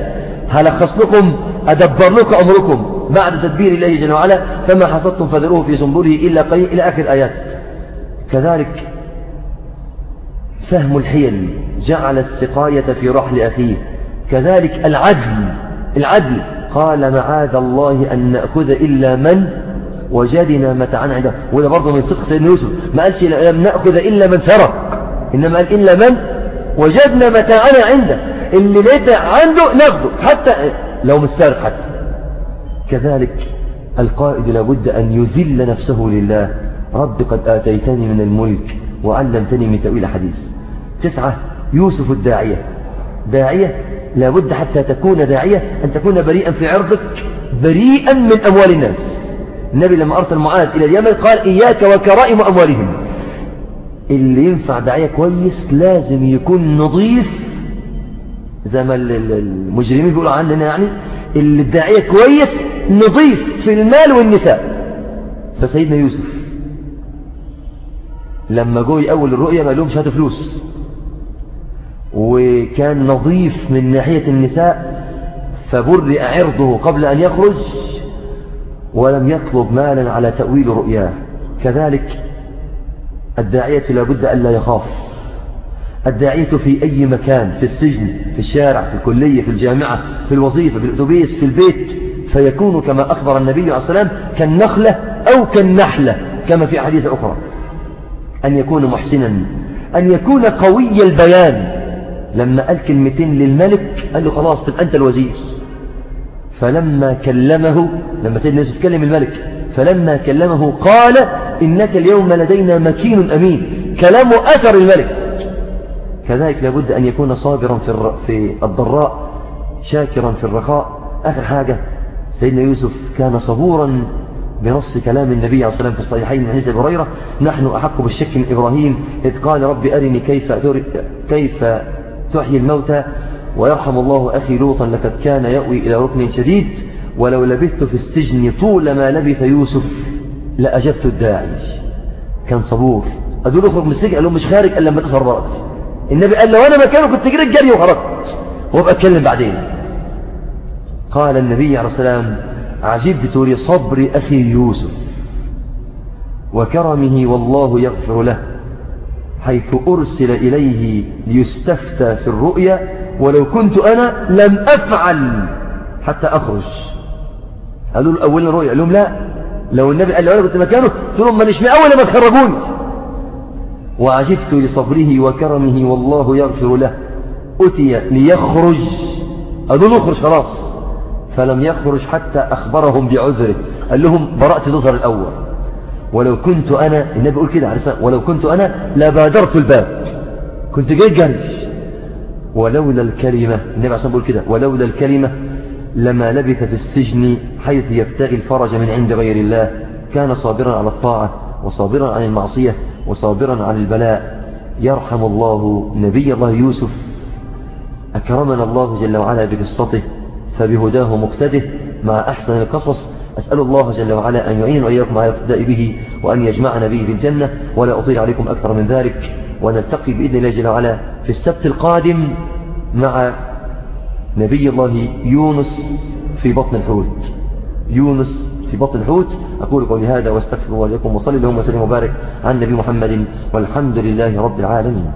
هلخص لكم؟ أدبر لكم أمركم. بعد تدبير الله جل وعلا فما حصدتم فذروه في سنبله إلا قليل إلى آخر آيات كذلك فهم الحيل جعل السقاية في رحل أخيه. كذلك العدل العدل. قال معاذ الله أن نأخذ إلا من وجدنا متعنا عنده. وده برضه من صدق سيدنا يوسف. ما قالش لم نأخذ إلا من سرق. إنما قال إلا من وجدنا متاعنا عنده. اللي لقيت عنده ناخده حتى لو مش سارق حتى. كذلك القائد لابد أن يذل نفسه لله. رب قد آتيتني من الملك وعلمتني من تأويل حديث تسعة يوسف الداعية. داعية لابد حتى تكون داعية أن تكون بريئا في عرضك بريئا من أموال الناس. النبي لما أرسل معاذ إلى اليمن قال إياك وكرائم أموالهم اللي ينفع داعية كويس لازم يكون نظيف. زي ما المجرمين بيقولوا عننا يعني اللي الداعية كويس نظيف في المال والنساء. فسيدنا يوسف لما جوي أول الرؤية ما لهمش هاتوا فلوس. وكان نظيف من ناحية النساء فبرئ عرضه قبل أن يخرج ولم يطلب مالا على تأويل رؤياه. كذلك الداعية لابد أن لا يخاف. الداعية في أي مكان في السجن في الشارع في الكلية في الجامعة في الوظيفة في الأتوبيس في البيت فيكون كما أخبر النبي عليه والسلام كالنخلة أو كالنحلة كما في حديث أخرى. أن يكون محسنا أن يكون قوي البيان. لما قال كلمتين للملك قال له خلاص تبقى أنت الوزير. فلما كلمه لما سيدنا يوسف كلم الملك فلما كلمه قال إنك اليوم لدينا مكين أمين كلام أثر الملك. كذلك لابد أن يكون صابرا في, في الضراء شاكرا في الرخاء. آخر حاجة سيدنا يوسف كان صبورا بنص كلام النبي عليه الصلاة والسلام في الصحيحين من حديث هريرة. نحن أحق بالشك من إبراهيم إذ قال رب أرني كيف, كيف تحيي الموتى ويرحم الله أخي لوطا لقد كان يأوي إلى ركن شديد ولو لبثت في السجن طول ما لبث يوسف لأجبت الداعي كان صبور. أدول أخرج من السجن قال لهم مش خارج إلا لما تظهر النبي قال لو أنا مكانه كنت جريت جري وخرجت. وابقى أتكلم بعدين. قال النبي عليه السلام عجبت لصبر أخي يوسف وكرمه والله يغفر له. حيث أرسل إليه ليستفتى في الرؤيا ولو كنت أنا لم أفعل حتى أخرج. قالوا له أولا رؤيا؟ لهم لا. لو النبي قال لو أنا كنت مكانه قلت لهم ما نشمي أول ما تخرجوني. وعجبت لصبره وكرمه والله يغفر له. أتي ليخرج. قالوا له اخرج خلاص. فلم يخرج حتى أخبرهم بعذره. قال لهم برأت تظهر الأول. ولو كنت أنا النبي يقول كده عليه ولو كنت أنا لبادرت الباب. كنت جاي جري ولولا الكلمة النبي عليه الصلاة كده ولولا الكلمة لما لبث في السجن حيث يبتغي الفرج من عند غير الله كان صابرا على الطاعة وصابرا عن المعصية وصابرا عن البلاء. يرحم الله نبي الله يوسف. أكرمنا الله جل وعلا بقصته فبهداه مقتده مع أحسن القصص أسأل الله جل وعلا أن يعين وإياكم على الاقتداء به وأن يجمعنا به في الجنة ولا أطيل عليكم أكثر من ذلك ونلتقي بإذن الله جل وعلا في السبت القادم مع نبي الله يونس في بطن الحوت. يونس في بطن الحوت. أقول قولي هذا وأستغفر الله لكم وصلي اللهم وسلم وبارك عن نبي محمد والحمد لله رب العالمين.